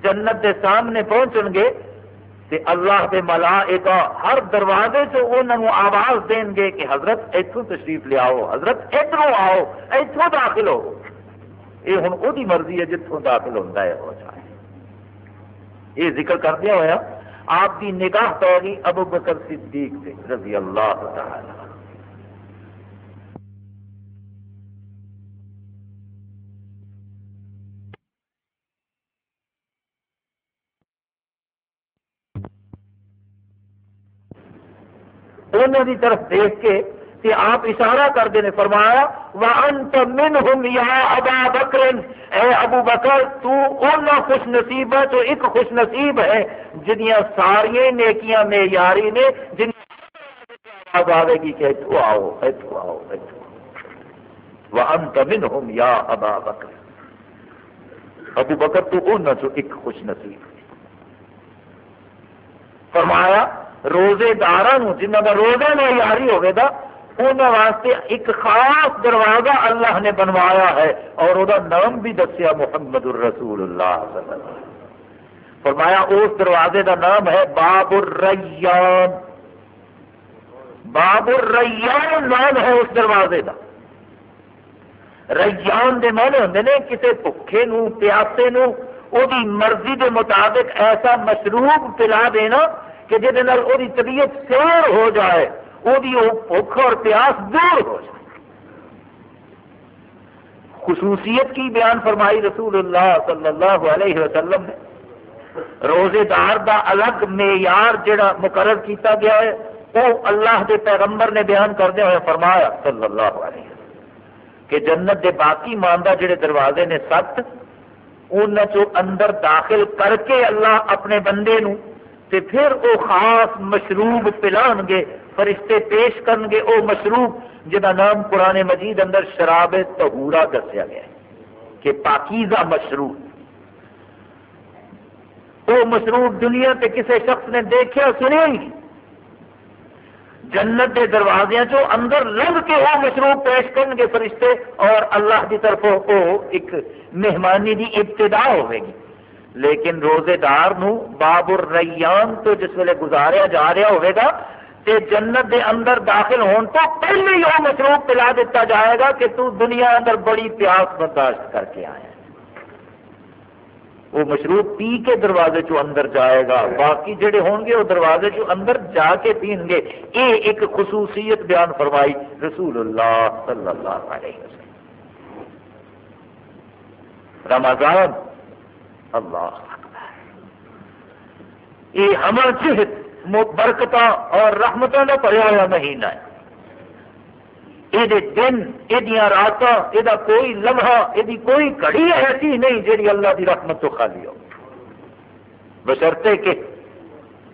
جنت کے سامنے پہنچن گے، تے اللہ کے ملائکہ ہر دروازے سے انہوں آواز دیں گے کہ حضرت اتوں تشریف لے آؤ، حضرت ادھر آؤ اتوں داخل ہو۔ یہ ہوں وہی مرضی ہے جتوں داخل ہوتا ہے۔ یہ ذکر کردیا ہوا آپ کی نگاہ پہ گئی ابو بکر صدیق سے، رضی اللہ تعالی انہوں کی طرف دیکھ کے کہ آپ اشارہ کرتے ہیں فرمایا، وَأَنْتَ مِنْهُمْ يَا أَبَا بَكْرٍ۔ اے ابو بکر، تو اونا خوش نصیب ہے، تو ایک خوش نصیب ہے۔ جنیاں ساری نیکیاں میں یاری نے جن آواز آئے گی کہ اتو آؤ اتو آؤ اتو وَأَنْتَ مِنْهُمْ يَا أَبَا بَكْرٍ۔ ابو بکر، تو اونا جو ایک خوش نصیب فرمایا، روزے دار جنہ کا روزہ میں یاری ہوگا انہوں واسطے ایک خاص دروازہ اللہ نے بنوایا ہے اور وہ نام بھی دسیا محمد الرسول اللہ صلی اللہ علیہ وسلم۔ فرمایا اس دروازے کا نام ہے باب الریان۔ باب الریان نام ہے اس دروازے کا ریان دے معنی ہوں نے کسی بھوکے نو، پیاسے نو وہ مرضی کے مطابق ایسا مشروب پلا دینا کہ جی طبیعت سیر ہو جائے۔ وہ بھوک اور پیاس دور ہو جائے۔ خصوصیت کی بیان فرمائی رسول اللہ صلی اللہ علیہ وسلم نے۔ روزے دار دا الگ معیار جڑا مقرر کیتا گیا ہے، وہ اللہ کے پیغمبر نے بیان کردے ہوئے فرمایا صلی اللہ علیہ وسلم۔ کہ جنت کے باقی ماندہ جڑے دروازے نے سات ان اندر داخل کر کے اللہ اپنے بندے نو تے پھر وہ خاص مشروب پلان گے۔ فرشتے پیش کرن گے وہ مشروب جہاں نام قرآن مجید اندر شراب تہورا دسیا گیا ہے، کہ پاکیزہ مشروب۔ وہ مشروب دنیا تے کسی شخص نے دیکھا سنیا ہی جنت کے دروازے چو اندر لگ کے وہ مشروب پیش کرن گے فرشتے، اور اللہ کی طرف وہ ایک مہمانی کی ابتدا ہوئے گی۔ لیکن روزے دار نو باب الریان تو جس ویلے گزاریا جا رہا ہوئے گا تے جنت دے اندر داخل ہون تو پہلے ہی وہ مشروب پلا دیتا جائے گا کہ تو دنیا اندر بڑی پیاس برداشت کر کے آیا وہ مشروب پی کے دروازے چو اندر جائے گا، باقی جڑے ہون گے وہ دروازے چو اندر جا کے پین گے۔ یہ ایک خصوصیت بیان فرمائی رسول اللہ صلی اللہ علیہ وسلم۔ رمضان، اللہ یہ ہمر چہت برکت اور رحمتوں کا پڑیا ہوا مہینہ ہے۔ یہ دن یہ رات یہ کوئی لمحہ یہ کوئی گھڑی ایسی نہیں جی اللہ کی رحمت تو خالی ہو۔ بشرتے کہ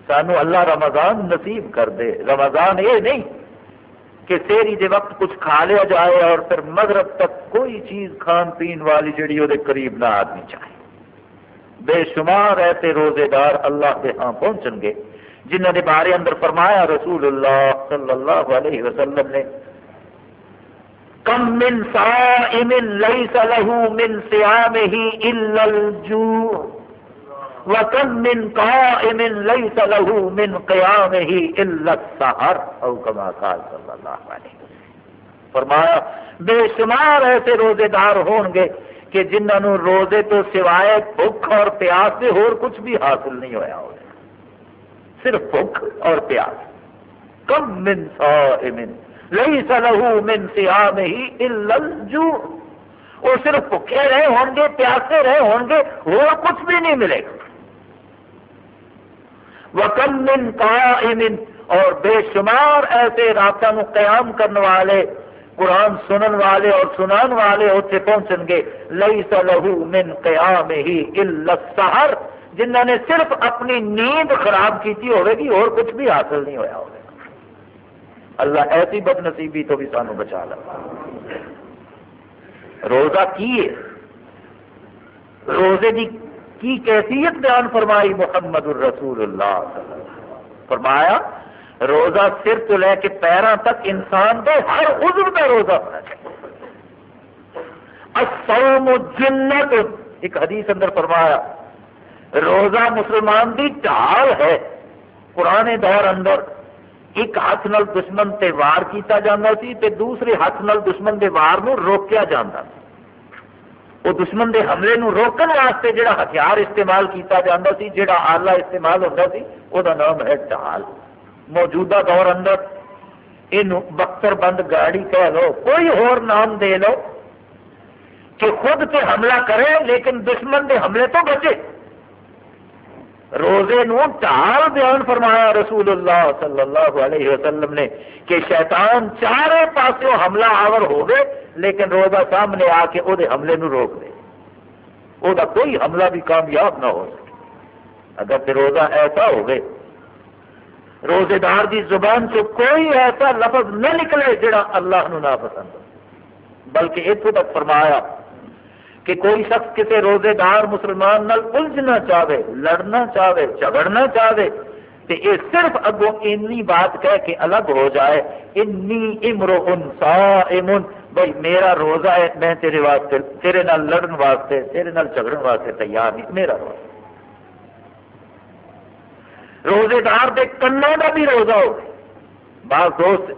سانو اللہ رمضان نصیب کر دے۔ رمضان یہ نہیں کہ سیری دے وقت کچھ کھا لیا جائے اور پھر مغرب تک کوئی چیز کھان پین والی جڑی وہ قریب نہ آدمی چاہے۔ بے شمار ایسے روزے دار اللہ کے ہاں پہنچن گے۔ جنہوں نے بارے اندر فرمایا رسول اللہ صلی اللہ علیہ وسلم نے، کم من صائم لیس له من صیامه الا الجوع، وکم من قائم لیس له من قیامه الا السحر، او کما قال صلی اللہ علیہ وسلم۔ فرمایا، بے شمار ایسے روزے دار ہون گے کہ جنہوں روزے تو سوائے بھوک اور پیاس سے اور کچھ بھی حاصل نہیں ہوا ہو۔ صرف بھوک اور پیاس۔ کم من صائم لیس له من صيامه الا الجوع۔ وہ صرف بھوکے رہے ہوں گے، پیاسے رہے ہوں گے، اور کچھ بھی نہیں ملے گا۔ وکم من قائم، اور بے شمار ایسے راتوں قیام کرنے والے، قرآن سنن والے اور سنان والے اتنے پہنچن گے۔ لئی لہو من قیام ہی السحر۔ جنہ نے صرف اپنی نیند خراب کی ہوئے گی، اور کچھ بھی حاصل نہیں ہوا ہوگا اللہ ایسی بد نصیبی تو بھی سانو بچا لگا روزہ کی ہے؟ روزے کی کی کیفیت بیان فرمائی محمد الرسول اللہ صلی اللہ علیہ وسلم۔ فرمایا، روزہ سر تو لے کے پیروں تک انسان کے ہر عزم کا روزہ ہونا چاہیے۔ الصوم جنت۔ ایک حدیث اندر فرمایا روزہ مسلمان دی ڈال ہے۔ پرانے دور اندر ایک ہاتھ نال دشمن تے وار کیتا جانا سی تے دوسرے ہاتھ نال دشمن دے وار نو روکیا جانا سی۔ وہ دشمن دے حملے نو روکن واسطے جڑا ہتھیار استعمال کیتا جانا سی، جڑا آلہ استعمال ہوتا سی وہ نام ہے ڈال موجودہ دور اندر یہ بختر بند گاڑی کہہ لو، کوئی اور نام دے لو کہ خود تے حملہ کرے لیکن دشمن دے حملے تو بچے۔ روزے نو ٹال بیان فرمایا رسول اللہ صلی اللہ علیہ وسلم نے کہ شیطان چارے پاسوں حملہ آور ہو گئے لیکن روزہ سامنے آ کے وہ حملے نو روک دے۔ وہ کوئی حملہ بھی کامیاب نہ ہو سکے۔ اگر تے روزہ ایسا ہو گئے روزے دار دی زبان سے کوئی ایسا لفظ نہ نکلے جڑا اللہ نو نہ پسند بلکہ اتوں تک فرمایا کہ کوئی شخص کسی روزے دار مسلمان نال الجھنا چاہے، لڑنا چاہے، جھگڑنا چاہے تو یہ صرف اگوں اینی بات کہہ کے الگ ہو جائے انی امرو ان سا بھائی میرا روزہ ہے، میں تیرے واسطے، تیرے نال لڑن واسطے، تیرے نال جھگڑن واسطے تیار نہیں، میرا روزہ۔ روزے دار کے کنا کا بھی روزہ ہو بعض دوست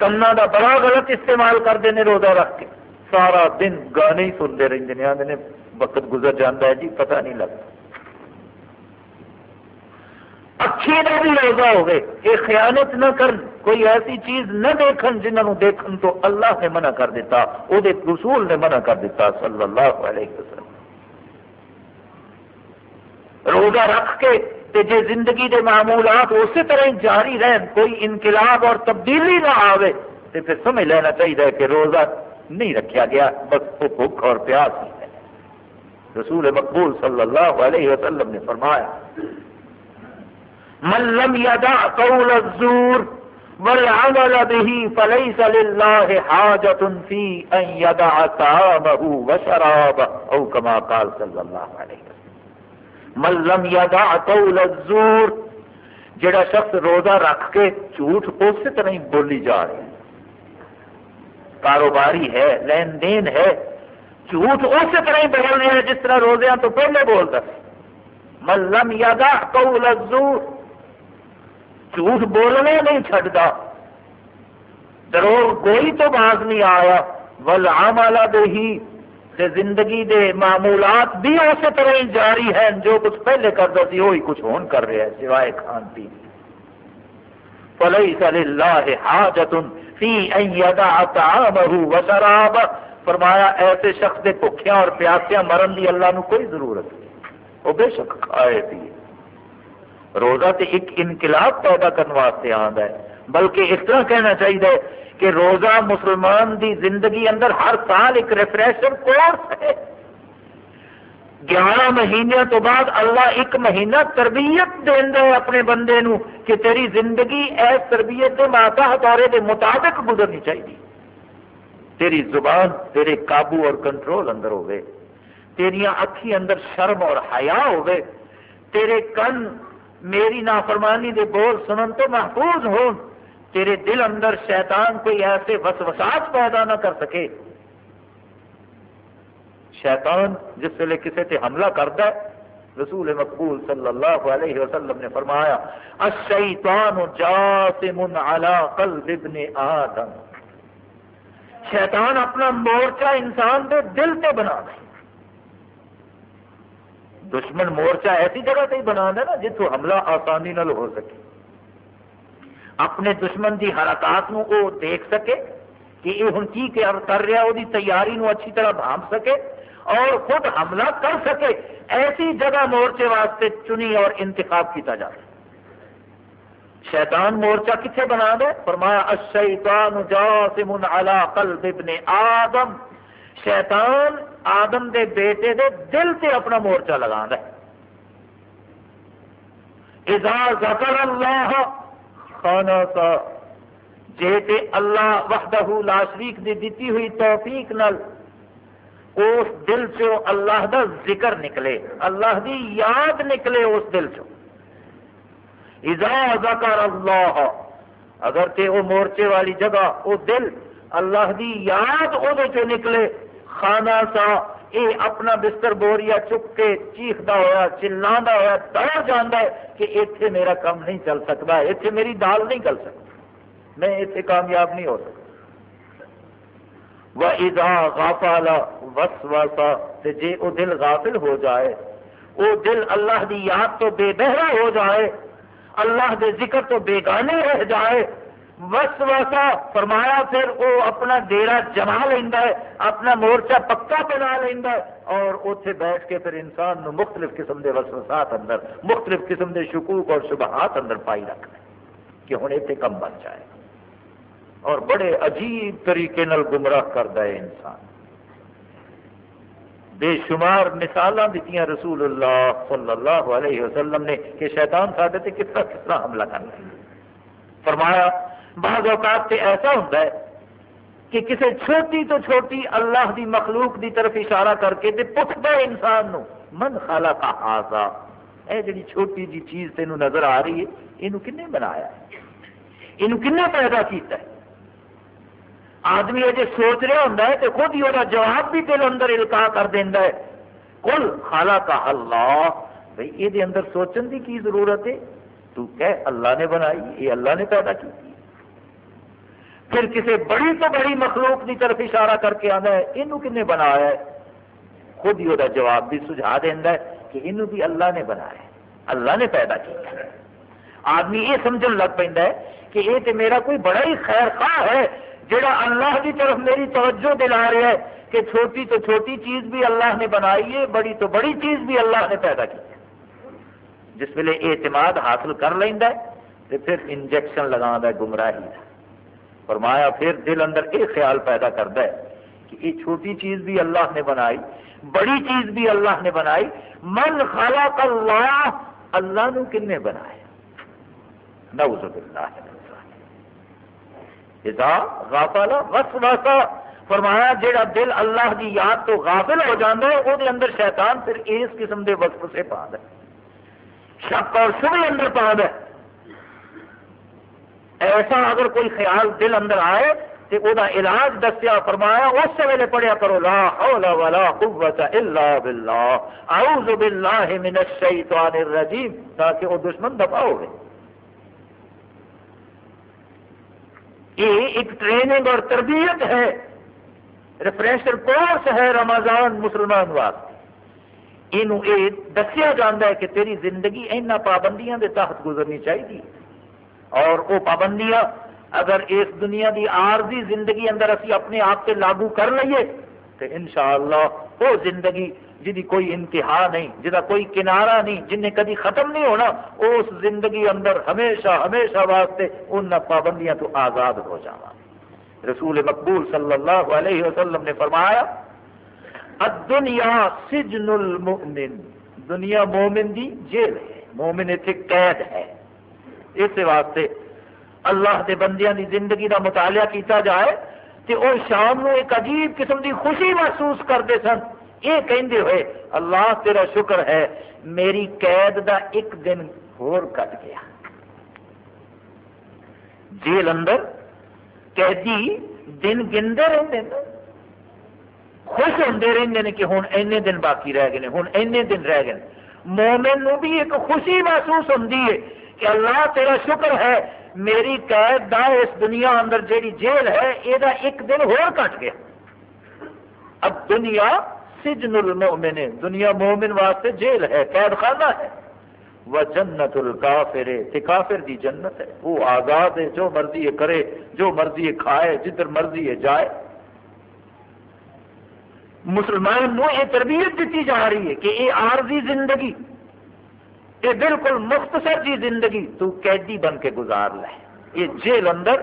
کنا کا بڑا غلط استعمال کرتے ہیں روزہ رکھ کے۔ سارا دن گانے ہی سنتے رہتے ہیں۔ آدھے وقت گزر جاتا ہے جی پتہ نہیں لگتا۔ اچھی کا بھی روزہ ہوگی یہ خیانت نہ کر، کوئی ایسی چیز نہ دیکھن جنہوں دیکھن تو اللہ نے منع کر دیتا، وہ رسول نے منع کر دیتا، صلی اللہ علیہ وسلم۔ روزہ رکھ کے تے جے زندگی دے معمولات اسی طرح جاری رہن، کوئی انقلاب اور تبدیلی نہ آوے، تے پھر سمجھ لینا چاہیے کہ روزہ نہیں رکھا گیا، بس وہ بھوک اور پیاس ہی ہے۔ رسول مقبول صلی اللہ علیہ وسلم نے فرمایا، من لم يدع قول الزور والعمل به فليس لله حاجة في أن يدع طعامه وشرابه أو كما قال صلى الله عليه وسلم. من لم يدع قول الزور، جڑا شخص روزہ رکھ کے جھوٹ اسی طرح ہی بولی جا رہی ہے۔ کاروباری ہے لین دین ہے۔ جھوٹ اسی طرح ہی بدل رہا ہے جس طرح روزیاں تو پہلے بولتا ملم یادا قول الزور، جھوٹ بولنے نہیں چھڈتا۔ دروغ کوئی تو باز نہیں آیا۔ ول والا دے زندگی دے معمولات بھی اسی طرح ہی جاری ہیں، جو کچھ پہلے کرتا سی، وہی کچھ ہون کر رہا ہے سوائے کھان پی فلئی صلی اللہ حاجت فی وشراب فرمایا، ایسے شخص کے بھوکھیا اور پیاسیا مرن دی اللہ نو کوئی ضرورت نہیں۔ وہ بے شک کھائے پیے روزہ تے ایک انقلاب پیدا کرنے واسطے آد ہے۔ بلکہ اس طرح کہنا چاہیے کہ روزہ مسلمان دی زندگی اندر ہر سال ایک ریفریشر کورس ہے۔ گیارہ مہینے تو بعد اللہ ایک مہینہ تربیت دینا ہے اپنے بندے نو کہ تیری زندگی ایس تربیت کے ماتا ہتارے کے مطابق گزرنی چاہیے تیری زبان تیرے قابو اور کنٹرول اندر ہوگئے تیریا اکھی اندر شرم اور حیا ہوگئے تیرے کن میری نافرمانی دے بول سنن تو محفوظ ہو تیرے دل اندر شیطان کوئی ایسے وسوسات پیدا نہ کر سکے شیطان جس ویلے کسی سے حملہ کرتا ہے، رسول مقبول صلی اللہ علیہ وسلم نے فرمایا، الشیطان جاسم علی قلب ابن آدم۔ شیطان اپنا مورچہ انسان دے دل تے بنا دے۔ دشمن مورچہ ایسی جگہ تے بنا دے نا جتوں حملہ آسانی نال ہو سکے۔ اپنے دشمن دی حرکات نو وہ دیکھ سکے کہ یہ ہوں کی کر رہا وہ تیاری نو اچھی طرح بھانپ سکے۔ اور خود حملہ کر سکے، ایسی جگہ مورچے واسطے چنی اور انتخاب کیتا جائے شیطان مورچہ کتنے بنا دے؟ فرمایا، الشیطان جاسم علی قلب ابن آدم۔ شیطان آدم دے بیٹے دے دل سے اپنا مورچہ لگا دے۔ اذا ذکر اللہ خانا سا جے اللہ وحدہ لا شریک دی دیتی ہوئی توفیق نل اس دل چو اللہ دا ذکر نکلے، اللہ دی یاد نکلے اس دل چو ذکر اللہ اگر تے وہ مورچے والی جگہ، وہ دل اللہ دی یاد وہ نکلے۔ خانہ سا، اے اپنا بستر بوریا چک کے چیختا ہوا چلا ہوا ڈر جانا ہے کہ اتنے میرا کام نہیں چل سکتا اتنے میری دال نہیں گل سکتی۔ میں اتنے کامیاب نہیں ہو سکتا۔ وہ ادا غافالا وس واسا جی وہ دل غافل ہو جائے وہ دل اللہ دی یاد تو بے بہرا ہو جائے، اللہ دے ذکر تو بیگانے رہ جائے وس واسا فرمایا پھر وہ اپنا ڈیرا جما لینا ہے، اپنا مورچہ پکا بنا لینا ہے، اور اتنے بیٹھ کے پھر انسان نو مختلف قسم کے وسوسات اندر، مختلف قسم کے شکوک اور شبہات اندر پائی رکھنا کہ ہوں اتنے کم بن جائے۔ اور بڑے عجیب طریقے نال گمراہ کرتا ہے انسان۔ بے شمار مثال دیتی رسول اللہ صلی اللہ علیہ وسلم نے کہ شیطان سارے کس طرح کس طرح حملہ کرنا ہے فرمایا، بعض اوقات سے ایسا ہوتا ہے کہ کسی چھوٹی تو چھوٹی اللہ دی مخلوق دی طرف اشارہ کر کے پوچھتا ہے انسان نو، من خالا کا آزا اے جی چھوٹی جی چیز تین نظر آ رہی ہے یہ کن بنایا ہے؟ یہ کن پیدا کیتا ہے؟ آدمی اجے سوچ رہا ہوں تو خود ہی وہ جواب بھی دل اندر الکا کر دینا ہے۔ کل خالا کا اللہ۔ بھائی یہ اندر سوچن کی کی ضرورت ہے؟ تو کہہ اللہ نے بنائی، یہ اللہ نے پیدا کی۔ پھر کسی بڑی تو بڑی مخلوق کی طرف اشارہ کر کے آنا ہے یہ کن بنایا ہے؟ خود ہی وہ جواب بھی سجھا دینا ہے کہ یہ بھی اللہ نے بنایا ہے۔ اللہ نے پیدا کیا آدمی یہ سمجھن لگ پہ کہ یہ تو میرا کوئی بڑا ہی خیر خواہ ہے۔ جڑا اللہ کی طرف میری توجہ دلا رہا ہے کہ چھوٹی تو چھوٹی چیز بھی اللہ نے بنائی ہے، بڑی تو بڑی چیز بھی اللہ نے پیدا کی جس ویلے اعتماد حاصل کر لینا ہے تو پھر انجیکشن لگا ہے، گمراہی فرمایا، پھر دل اندر ایک خیال پیدا کرتا ہے کہ یہ چھوٹی چیز بھی اللہ نے بنائی، بڑی چیز بھی اللہ نے بنائی۔ من خلق اللہ اللہ نو کن نے بنایا؟ نعوذ باللہ۔ اذا غافل وسوسا فرمایا، جیڑا دل اللہ دی یاد تو غافل ہو جاتا ہے وہ اندر شیطان پھر اس قسم کے وسوسے پا دے۔ شک اور شبہ اندر پا دے۔ ایسا اگر کوئی خیال دل اندر آئے تو وہ علاج دسیا، فرمایا، اس ویلے پڑھیا کرو، لا حول ولا قوت الا باللہ۔ اعوذ باللہ من الشیطان الرجیم، تاکہ وہ دشمن دفاع ہوئے۔ یہ ایک ٹریننگ اور تربیت ہے۔ ریفریشر کورس ہے رمضان مسلمان واسطے۔ یہ دسیا جاتا ہے کہ تیری زندگی ان پابندیاں دے تحت گزرنی چاہیے اور وہ پابندیاں اگر اس دنیا دی عارضی زندگی اندر اسی اپنے آپ سے لاگو کر لئیے، تو انشاءاللہ وہ زندگی جی کوئی انتہا نہیں جہاں کوئی کنارہ نہیں، جن کدی ختم نہیں ہونا اس زندگی اندر ہمیشہ ہمیشہ واسطے ان پابندیاں تو آزاد ہو جانا رسول مقبول صلی اللہ علیہ وسلم نے فرمایا، الدنیا سجن المؤمن۔ دنیا مومن دی جیل ہے، مومن اتنے قید ہے۔ اس واسطے اللہ کے بندیاں دی زندگی کا مطالعہ کیتا جائے تو وہ شام نو ایک عجیب قسم کی خوشی محسوس کرتے سن۔ یہ کہندے ہوئے، اللہ تیرا شکر ہے، میری قید دا ایک دن ہور کٹ گیا۔ جیل اندر قیدی دن گنتے رہتے ہیں خوش ہوتے رہتے ہیں کہ ہوں اینے دن باقی رہ گئے ہوں اینے دن رہ گئے مومن نو بھی ایک خوشی محسوس ہوتی ہے کہ اللہ تیرا شکر ہے، میری قید دا اس دنیا اندر جیڑی جیل ہے یہ ایک دن ہور کٹ گیا۔ اب دنیا سجن المومن دنیا مومن واسطے جیل ہے قید خانہ ہے۔ وہ جنت الکافر کافر دی جنت ہے۔ وہ آزاد ہے، جو مرضی ہے کرے، جو مرضی ہے کھائے، جدھر مرضی ہے جائے۔ مسلمان نو یہ تربیت دیتی جا رہی ہے کہ یہ عارضی زندگی، یہ بالکل مختصر جی زندگی تو قیدی بن کے گزار لے۔ یہ جیل اندر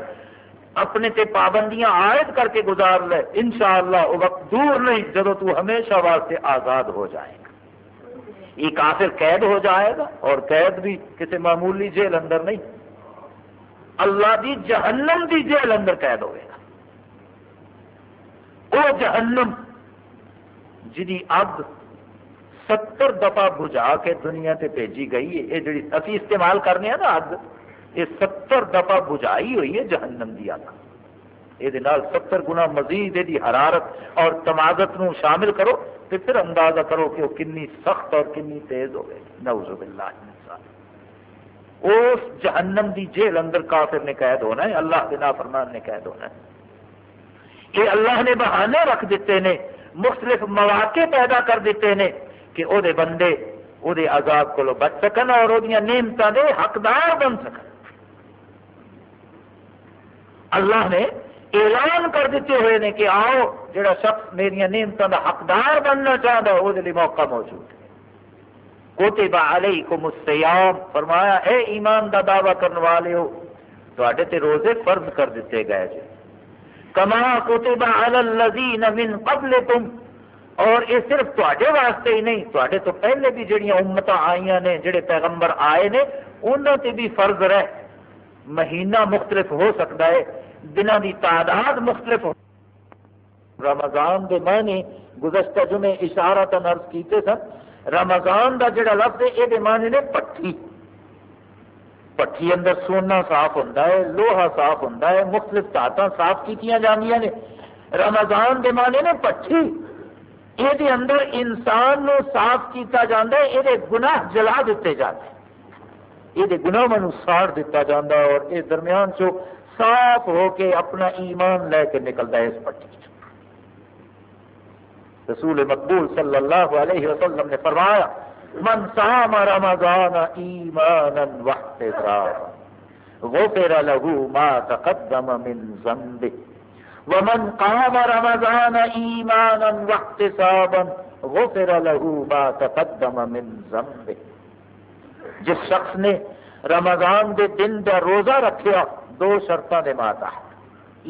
اپنے تے پابندیاں عائد کر کے گزار لے، انشاءاللہ وہ وقت دور نہیں جب تو ہمیشہ واسطے آزاد ہو جائے گا۔ یہ کافر قید ہو جائے گا اور قید بھی کسی معمولی جیل اندر نہیں۔ اللہ دی جہنم دی جیل اندر قید ہوئے گا۔ وہ جہنم جی اگ ستر دفعہ بجا کے دنیا تے بھیجی گئی ہے، یہ جڑی اسی استعمال کرنے ہیں نا اگ یہ ستر دفعہ بجائی ہوئی ہے جہنم دی اگ یہ ستر گنا مزید یہ حرارت اور تمازت نو شامل کرو تو پھر اندازہ کرو کہ وہ کنی سخت اور کنی تیز ہو گئے۔ نعوذ باللہ اس جہنم دی جیل اندر کافر نے قید ہونا ہے، اللہ کے نافرمان نے قید ہونا ہے۔ کہ اللہ نے بہانے رکھ دیتے نے، مختلف مواقع پیدا کر دیتے نے کہ وہ بندے وہ عذاب کو بچ سکن اور وہ نعمتوں کے حقدار بن سکن۔ اللہ نے اعلان کر دیتے ہوئے نے کہ آؤ، جڑا شخص میری نعمتوں کا حقدار بننا چاہتا ہے وہ موقع موجود ہے۔ کوتبہ علیکم السیام فرمایا، اے ایمان دا دعویٰ کرنے والے ہو تے روزے فرض کر دیتے گئے جی۔ کما کوتبہ علی الذین من قبلکم اور یہ صرف تے واسطے ہی نہیں تے تو پہلے بھی جڑیاں امت آئی نے، جڑے پیغمبر آئے نے انہوں تے بھی فرض رہ مہینہ مختلف ہو سکتا ہے دنوں کی تعداد مختلف ہو۔ رمضان دے معنی گزشتہ جمعے اشارہ ترض کیتے سن، رمضان دا جڑا لفظ ہے یہ معنی نے پٹھی۔ پٹھی اندر سونا صاف ہوتا ہے، لوہا صاف ہوتا ہے، مختلف دھاتاں صاف کی جانیا نے۔ رمضان دے معنی نے پٹھی۔ یہ اندر انسان نو صاف کیتا جاتا ہے یہ گناہ جلا دیتے جاتے یہ گناہ ساڑ دیتا جاتا اور یہ درمیان چو صاف ہو کے اپنا ایمان لے کے نکلتا ہے اس پٹی رسول مقبول صلی اللہ علیہ وسلم نے فرمایا، من سام رمضان ایمانا واحتسابا غفر له ما تقدم من ذنبه، ومن قام رمضان ایمانا واحتسابا غفر له ما تقدم من ذنبه. جس شخص نے رمضان دے دن دا روزہ رکھیا، دو شرطوں کے ماتا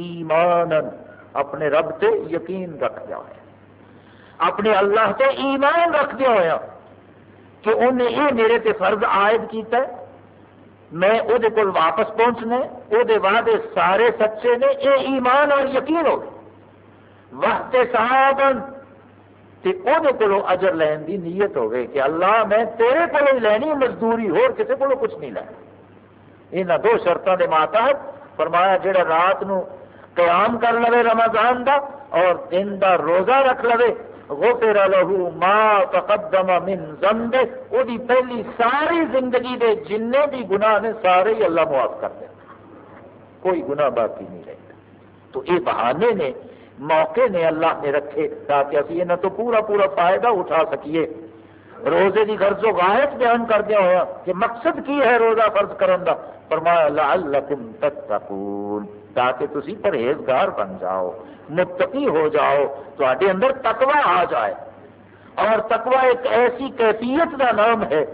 ایمان اپنے رب سے یقین رکھ دیا ہوا اپنے اللہ سے ایمان رکھ دیا ہوا کہ انہیں یہ میرے تے فرض عائد کیتا ہے۔ میں وہ واپس پہنچنا وہ وعدے سارے سچے نے، یہ ایمان اور یقین ہو وقت صاحب تے وہ اجر لین کی نیت ہوگی کہ اللہ میں تیرے کو لینی مزدوری ہو کسی کو کچھ نہیں لینا یہاں دو شرطوں کے ماتا فرمایا جہاں رات نو قیام کر لو رمضان دا اور دن دا روزہ رکھ لو غفر لہو ما تقدم من زمبے وہ پہلی ساری زندگی دے جن بھی گناہ نے سارے ہی اللہ معاف کر دیں کوئی گناہ باقی نہیں رہتا۔ تو یہ بہانے نے موقع نے اللہ نے رکھے تاکہ ابھی یہاں تو پورا پورا فائدہ اٹھا سکیے۔ روزے کی غرض و غایت بیان کردیا ہوا کہ مقصد کی ہے روزہ فرض کرن دا۔ فرمایا، لعلکم تتقون۔ تاکہ تسی پرہیزگار بن جاؤ، متقی ہو جاؤ تو اندر تقوی آ جائے۔ اور تقوی ایک ایسی کیفیت کا نام ہے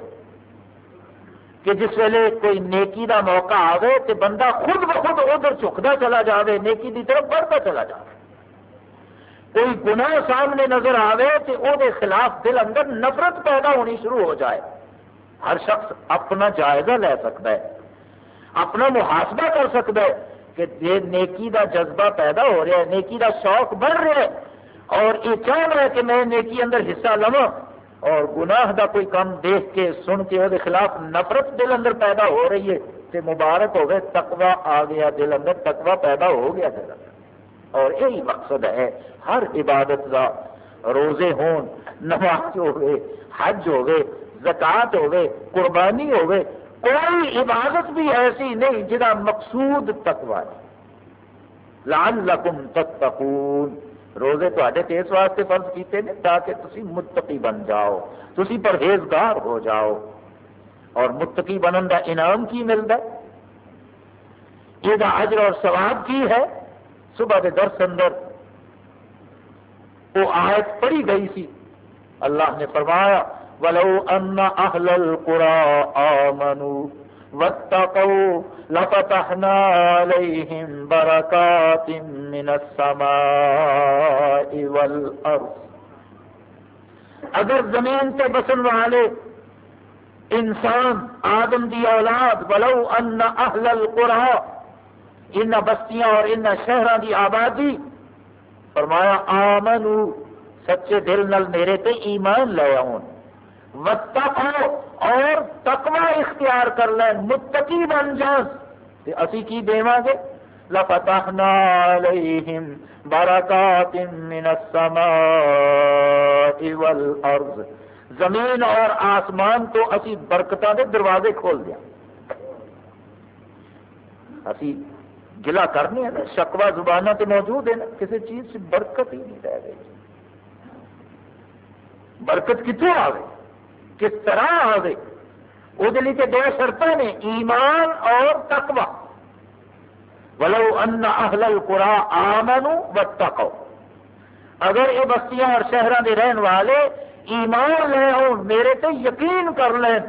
کہ جس ویلے کوئی نیکی دا موقع آئے تو بندہ خود بخود ادھر چکتا چلا جائے نیکی دی طرف بڑھتا چلا جائے کوئی گناہ سامنے نظر آئے تو وہ خلاف دل اندر نفرت پیدا ہونی شروع ہو جائے۔ ہر شخص اپنا جائزہ لے سکتا ہے، اپنا محاسبہ کر سکتا ہے کہ یہ نیکی دا جذبہ پیدا ہو رہا ہے، نیکی دا شوق بڑھ رہا ہے اور یہ چاہ رہا ہے کہ میں نیکی اندر حصہ لوا اور گناہ دا کوئی کام دیکھ کے سن کے وہ خلاف نفرت دل اندر پیدا ہو رہی ہے کہ مبارک ہو گئے تقوی آ گیا، دل اندر تقوی پیدا ہو گیا۔ دل اندر اور یہی مقصد ہے، ہر عبادت کا، روزے ہون، نماز ہوگی حج ہوگی زکات ہوگی قربانی ہوگی کوئی عبادت بھی ایسی نہیں جہاں مقصود تقوا ہے۔ لال لکم تتقون۔ روزے تے اس واسطے فرض کیتے ہیں تاکہ تسی متقی بن جاؤ، تسی پرہیزگار ہو جاؤ۔ اور متقی بنن کا انعام کی ملتا ہے؟ یہ اجر اور ثواب کی ہے؟ صبح کے درس اندر وہ آیت پڑھی گئی سی اللہ نے فرمایا، ولو ان اہل القرى آمنوا واتقوا لفتحنا عليهم بركات من السماء والارض اگر زمین تے بسن والے انسان، آدم دی اولاد، ولو ان اہل القرى ان بستیاں اور ان شہروں کی آبادی۔ فرمایا، آمنو، سچے دل نل میرے تے ایمان لے آن وتقو اور تقوی اختیار کر لیں متقی بن جان۔ تے اسی کی دیواں گے؟ لفتحنا علیہم برکات من السماء والارض۔ زمین اور آسمان کو اسی برکتاں دے دروازے کھول دیا۔ اسی گلا کرنے ہیں شکوا زبانہ تے موجود ہے نا، کسی چیز سے برکت ہی نہیں رہ گئی۔ برکت کتوں آئے کس طرح آئے وہ دو شرطیں نے، ایمان اور تقوی۔ ولو ان اہل القرا آمنو و اگر یہ بستیاں اور شہروں کے رہن والے ایمان لے ہو میرے تے یقین کر لین،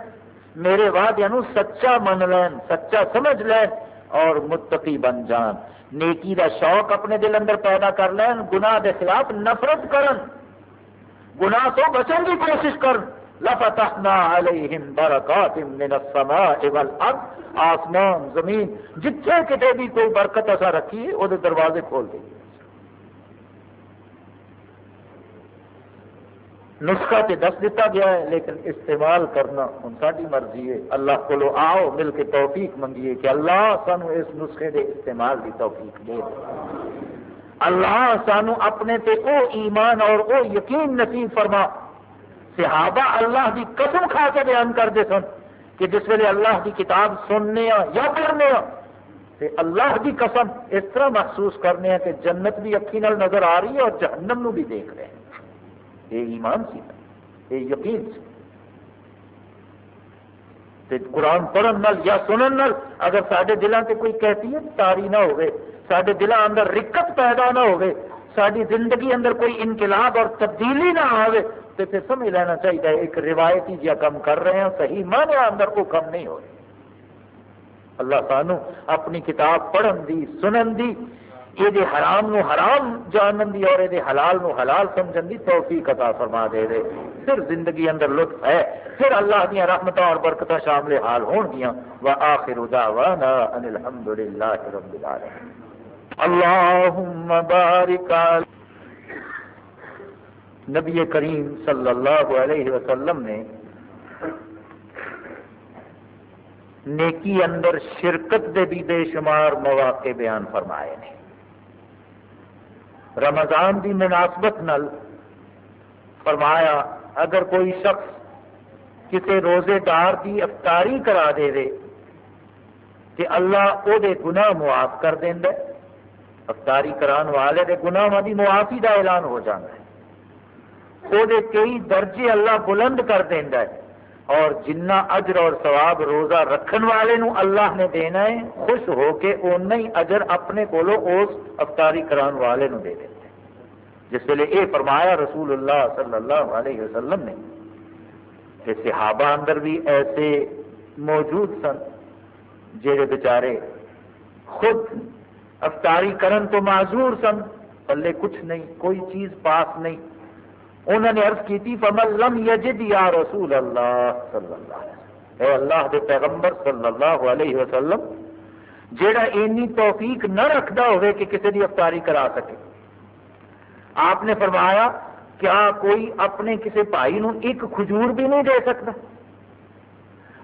میرے وعدے سچا من لین، سچا سمجھ لین اور متقی بن جان۔ نیکی دا شوق اپنے دل اندر پیدا کر لین، گناہ دے خلاف نفرت کرن۔ گناہ تو بچن کی کوشش کر لفتحنا علیہم برکات من السماء والارض۔ آسمان، زمین، جتھے کتے بھی کوئی برکت ایسا رکھی ہے وہ دروازے کھول دیں نسخہ تے دس دیتا گیا ہے، لیکن استعمال کرنا ہوں ساری مرضی ہے۔ اللہ کو آؤ، مل کے توفیق منگیے کہ اللہ سانو اس نسخے دے استعمال کی توفیق دے۔ اللہ سانو اپنے تے او ایمان اور او یقین نصیب فرما۔ صحابہ اللہ کی قسم کھا کے بیان کرتے سن کہ جس ویلے اللہ کی کتاب سننے ہاں یا پڑھنے تے اللہ کی قسم اس طرح محسوس کرنے ہیں کہ جنت بھی اکھی نال نظر آ رہی ہے اور جہنم نو بھی دیکھ رہے ہیں۔ یہ ایمان سی یہ یقین سی تے قرآن پڑھن نال یا سنن نال اگر سارے دلوں سے کوئی کیفیت تاری نہ ہوئے سارے دلوں اندر رکت پیدا نہ ہوئے ساری زندگی اندر کوئی انقلاب اور تبدیلی نہ آئے تو پھر سمجھ لینا چاہیے ایک روایتی جہاں کام کر رہے ہیں، صحیح مانے اندر وہ کم نہیں ہو رہے اللہ سانو اپنی کتاب پڑھن دی، سنن دی یہ دے حرام نو حرام جانن دی اور یہ حلال نو حلال سمجھن دی توفیق عطا فرما دے دے۔ پھر زندگی اندر لطف ہے۔ پھر اللہ دیا رحمتہ اور برکتہ شامل حال ہون گیا وآخر دعوانا ان الحمدللہ رب العالمين اللهم بارك نبی کریم صلی اللہ علیہ وسلم نے نیکی اندر شرکت دے بھی بے شمار مواقع بیان فرمائے نے۔ رمضان کی مناسبت نل فرمایا، اگر کوئی شخص کسی روزے دار کی افطاری کرا دے دے کہ اللہ وہ گناہ معاف کر دینا افطاری کران والے دے گناہ کی معافی کا اعلان ہو جاتا ہے۔ وہ کئی درجے اللہ بلند کر دینا ہے۔ اور جنہ اجر اور ثواب روزہ رکھن والے نو اللہ نے دینا ہے، خوش ہو کے اُن ہی اجر اپنے کو اس افطاری کران والے نو دے دیتے جس ویلے یہ فرمایا رسول اللہ صلی اللہ علیہ وسلم نے، کہ صحابہ اندر بھی ایسے موجود سن جہے بیچارے خود افطاری کرن تو معذور سن پلے کچھ نہیں، کوئی چیز پاس نہیں۔ انہوں نے عرض کی فمن لم یجد یا رسول اللہ صلی اللہ علیہ وسلم۔ اے اللہ دے پیغمبر صلی اللہ علیہ وسلم، جیڑا اینی توفیق نہ رکھتا ہوئے کہ کسی دی افطاری کرا سکے۔ آپ نے فرمایا، کیا کوئی اپنے کسی بھائی نو ایک کھجور بھی نہیں دے سکتا؟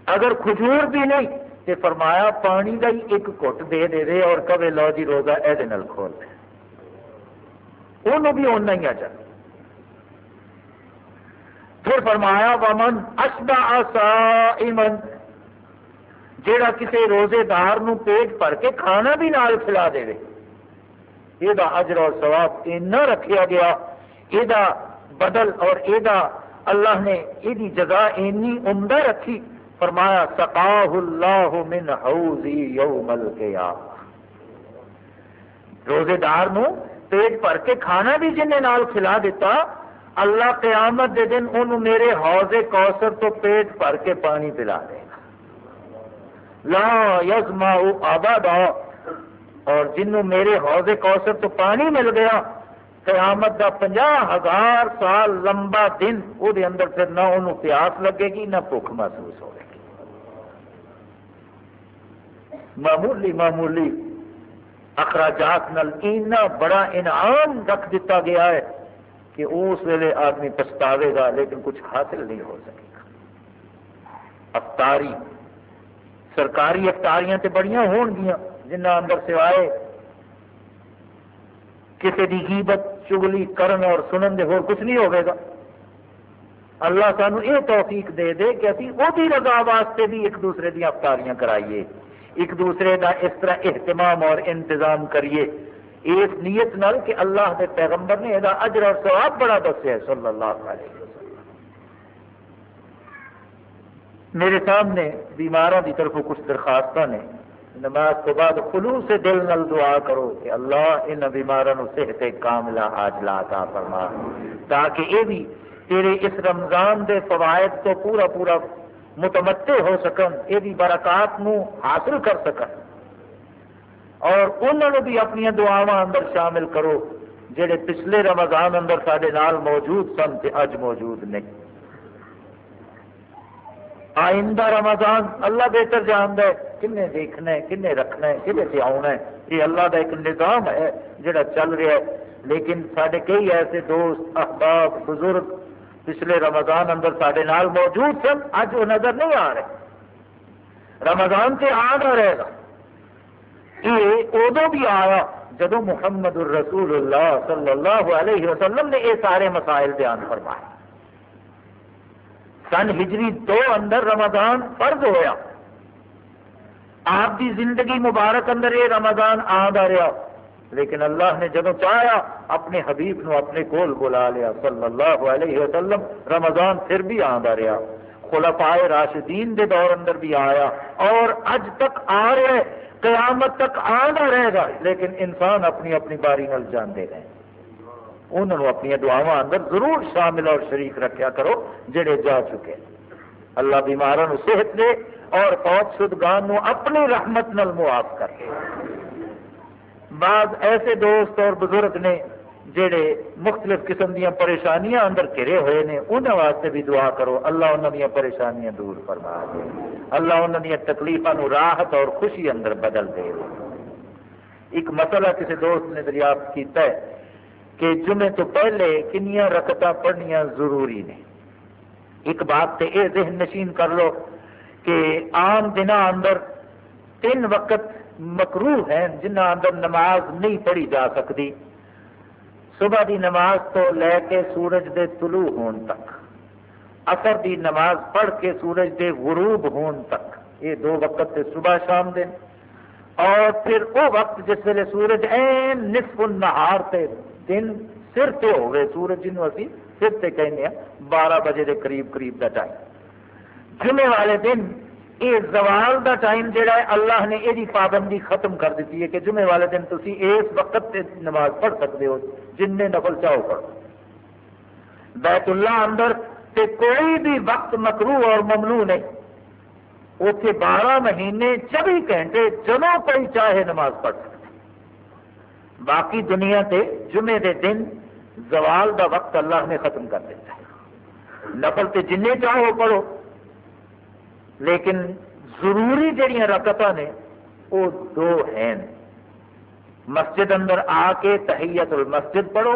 اگر کھجور بھی نہیں تو فرمایا، پانی کا ہی ایک گٹ دے دے دے اور کبھی لو جی روزہ یہ کھول دے۔ انہوں بھی اُنہ ہی آ جائے پھر فرمایا، ومن اشبا سائمن جیڑا کسی روزے دار نو پیٹ بھر کے کھانا بھی نال کھلا دے۔ یہ اجر اور ثواب اینا رکھیا گیا، یہ بدل اور یہ اللہ نے یہ جگہ اینی عمدہ رکھی۔ فرمایا سقاہ اللہ من حوزی یوم القیامہ روزے دار نو پیٹ بھر کے کھانا بھی جن نے نال کھلا دیتا اللہ قیامت دے دن ان میرے حوض کوثر تو پیٹ بھر کے پانی پلا دے گا۔ لا یزما آبادا اور جنوں میرے حوض کوثر تو پانی مل گیا، قیامت دا پنجا ہزار سال لمبا دن وہ اندر پھر نہ انہوں پیاس لگے گی، نہ بھوک محسوس ہوگی معمولی معمولی اخراجات نل اینا بڑا انعام رکھ دیتا گیا ہے۔ کہ اس ویلے آدمی پچھتاوے گا لیکن کچھ حاصل نہیں ہو سکے گا۔ افطاری، سرکاری افطاریاں تے بڑیاں ہون گیا جنہ اندر سوائے کسی کی غیبت، چگلی، کرن اور سنن دے ہو کچھ نہیں ہوئے گا۔ اللہ سانو یہ توفیق دے دے کہ ابھی وہی رضا واسطے بھی ایک دوسرے دیا افطاریاں کرائیے، ایک دوسرے کا اس طرح اہتمام اور انتظام کریے۔ اس نیت نال کہ اللہ کے پیغمبر نے یہ اجر اور ثواب بڑا دسیا صلی اللہ علیہ وسلم۔ میرے سامنے بیماروں کی طرف کچھ درخواست نے۔ نماز کے بعد خلوص سے دل نل دعا کرو کہ اللہ ان بیماروں صحت کاملہ حاجلہ عطا فرما۔ تاکہ یہ بھی تیرے اس رمضان دے فوائد تو پورا پورا متمتع ہو سکن یہ برکات نو حاصل کر سکن۔ اور انہوں نے بھی اپنی دعاواں اندر شامل کرو جہے پچھلے رمضان اندر سارے نال موجود سن تے اج موجود نہیں آئندہ رمضان اللہ بہتر جانتا ہے کن دیکھنا ہے کن رکھنا ہے کھے سے آنا ہے۔ یہ اللہ کا ایک نظام ہے جڑا چل رہا ہے۔ لیکن سارے کئی ایسے دوست، احباب، بزرگ پچھلے رمضان اندر سارے نال موجود سن، اج وہ نظر نہیں آ رہے۔ رمضان سے آ رہے گا۔ یہ ادو بھی آیا جدو محمد الرسول اللہ صلی اللہ علیہ وسلم نے یہ سارے مسائل بیان فرمائے۔ سن ہجری دو اندر رمضان فرض ہویا۔ آپ کی زندگی مبارک اندر یہ رمضان آدھا رہا۔ لیکن اللہ نے جدو چاہیا اپنے حبیب نو اپنے کول بلا لیا۔ صلی اللہ علیہ وسلم رمضان پھر بھی آدھا رہا۔ خلفائے راشدین دے دور اندر بھی آیا۔ اور اج تک آ رہا ہے۔ قیامت تک آنا رہے گا، لیکن انسان اپنی اپنی باری نال جانے رہے۔ انہوں نے اپنی دعاواں اندر ضرور شامل اور شریک رکھیا کرو، جڑے جا چکے۔ اللہ بیماروں صحت دے اور پوت شدگان اپنی رحمت نل معاف کر۔ بعض ایسے دوست اور بزرگ نے جڑے مختلف قسم دیا پریشانیاں اندر گرے ہوئے نے انہوں واسطے بھی دعا کرو۔ اللہ انہوں دیا پریشانیاں دور فرما دے۔ اللہ انہوں دیا تکلیفوں راحت اور خوشی اندر بدل دے۔ ایک مسئلہ کسی دوست نے دریافت کیتا ہے کہ جمعے تو پہلے کنیا رکتہ پڑھنیا ضروری نے۔ ایک بات تے یہ ذہن نشین کر لو کہ عام دن اندر تین وقت مکرو ہیں جنہ اندر نماز نہیں پڑھی جا سکتی۔ صبح دی نماز تو لے کے سورج دے طلوع ہون تک اثر دی نماز پڑھ کے سورج دے غروب ہون تک، یہ دو وقت صبح شام دن۔ اور پھر وہ وقت جس ویلے سورج این نصف النہار تے دن سر تے ہوئے، سورج جنوں اسی سر تے کہنے ہیں، بارہ بجے دے قریب قریب دا ٹائم۔ جمعے والے دن یہ زوال دا ٹائم جہا ہے، اللہ نے یہ پابندی ختم کر دیتی ہے کہ جمعے والے دن تھی اس وقت تے نماز پڑھ سکتے ہو، جن نفل چاہو پڑھو بیت اللہ اندر تے کوئی بھی وقت مکرو اور ممنوع نہیں۔ اتنے بارہ مہینے، چوبی گھنٹے جدو کوئی چاہے نماز پڑھ سکتے باقی دنیا تے جمعے دے دن زوال دا وقت اللہ نے ختم کر دیتا ہے۔ نفل تے جن چاہو پڑھو لیکن ضروری جہیا رکت نے وہ دو ہیں۔ مسجد اندر آ کے تحیت المسجد پڑھو،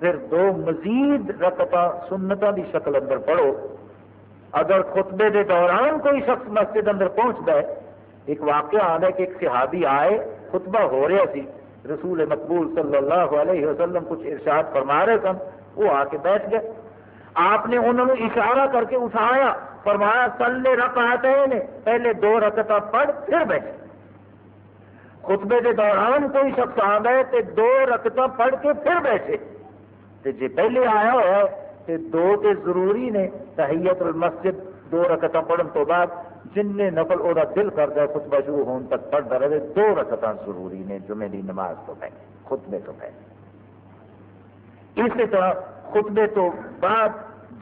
پھر دو مزید رکت سنت کی شکل اندر پڑھو۔ اگر خطبے کے دوران کوئی شخص مسجد اندر پہنچتا ہے، ایک واقعہ آتا ہے کہ ایک صحابی آئے، خطبہ ہو رہا سی۔ رسول مقبول صلی اللہ علیہ وسلم کچھ ارشاد فرما رہے سن، وہ آ کے بیٹھ گئے۔ آپ نے انہوں نے اشارہ کر کے اٹھایا۔ فرمایا سلے رکھ آتے پہلے دو رکتا پڑھ، پھر بیٹھے خطبے کے دوران کوئی شخص آ گئے تو دو رکتا پڑھ کے پھر بیٹھے۔ تو جی پہلے آیا ہوا ہے تو دو تے ضروری نے، تحیت المسجد، دو رکتا پڑھن تو بعد جن نے نفل وہ دل کرتا ہے خطبہ شروع ہونے تک پڑھتا رہے، دو رکتا ضروری نے جمعے کی نماز تو پہلے، خطبے تو پہلے۔ اسی طرح خطبے تو بعد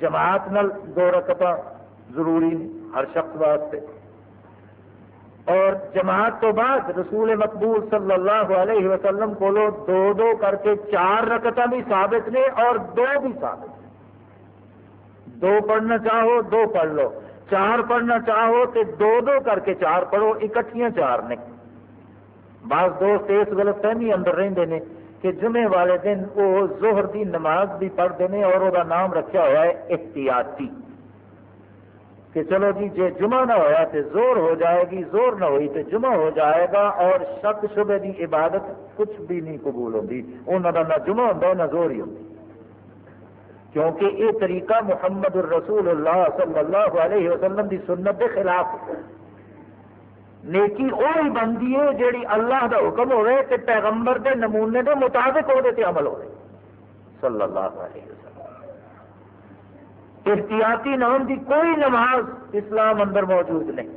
جماعت نل دو رکتا ضروری ہر شخص واسطے۔ اور جماعت تو بعد رسول مقبول صلی اللہ علیہ وسلم کو دو دو کر کے چار رکتا بھی ثابت نے اور دو بھی ثابت دو پڑھنا چاہو دو پڑھ لو، چار پڑھنا چاہو تو دو دو کر کے چار پڑھو، اکٹھیاں چار نے بعض دوست اس غلط فہمی اندر رہتے ہیں کہ جمعے والے دن وہ زہر کی نماز بھی پڑھتے ہیں اور وہ نام رکھا ہوا ہے احتیاطی۔ کہ چلو جی جی جمعہ نہ ہوا تو زور ہو جائے گی، زور نہ ہوئی تو جمعہ ہو جائے گا اور شک شبے کی عبادت کچھ بھی نہیں قبول ہوتی انہوں کا نہ جمعہ ہوتا نہ زور ہی ہوتی کیونکہ یہ طریقہ محمد الرسول اللہ صلی اللہ علیہ وسلم کی سنت کے خلاف نیکی وہی بنتی ہے جیڑی اللہ کا حکم ہوئے کہ پیغمبر کے نمونے کے مطابق وہ عمل ہوئے۔ صلی اللہ علیہ وسلم۔ احتیاطی نام کی کوئی نماز اسلام اندر موجود نہیں۔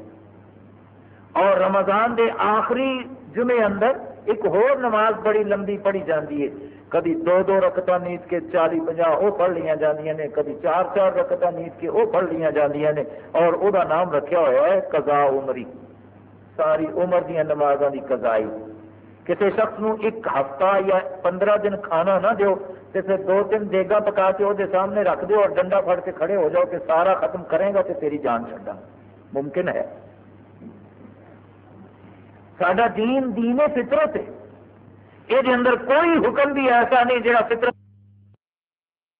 اور رمضان دے آخری جمعے اندر ایک اور نماز بڑی لمبی پڑھی جاتی ہے۔ کبھی دو دو رکت نیت کے چالی پنجا وہ پڑھ لیا جانیا نے، کبھی چار چار رکت نیت کے وہ پڑھ لیا جانیا نے۔ اور وہ نام رکھا ہوا ہے قضا عمری۔ ساری عمر دیا نمازوں کی قضائی۔ کسی شخص نو ایک ہفتہ یا پندرہ دن کھانا نہ دیو تو پھر دو تین دیگا پکا کے وہ سامنے رکھ دو اور ڈنڈا پھڑ کے کھڑے ہو جاؤ کہ سارا ختم کرے گا تو تیری جان چڈا ممکن ہے۔ سڈا دین دین فطرت ہے۔ یہ اندر کوئی حکم بھی ایسا نہیں جہاں فطرت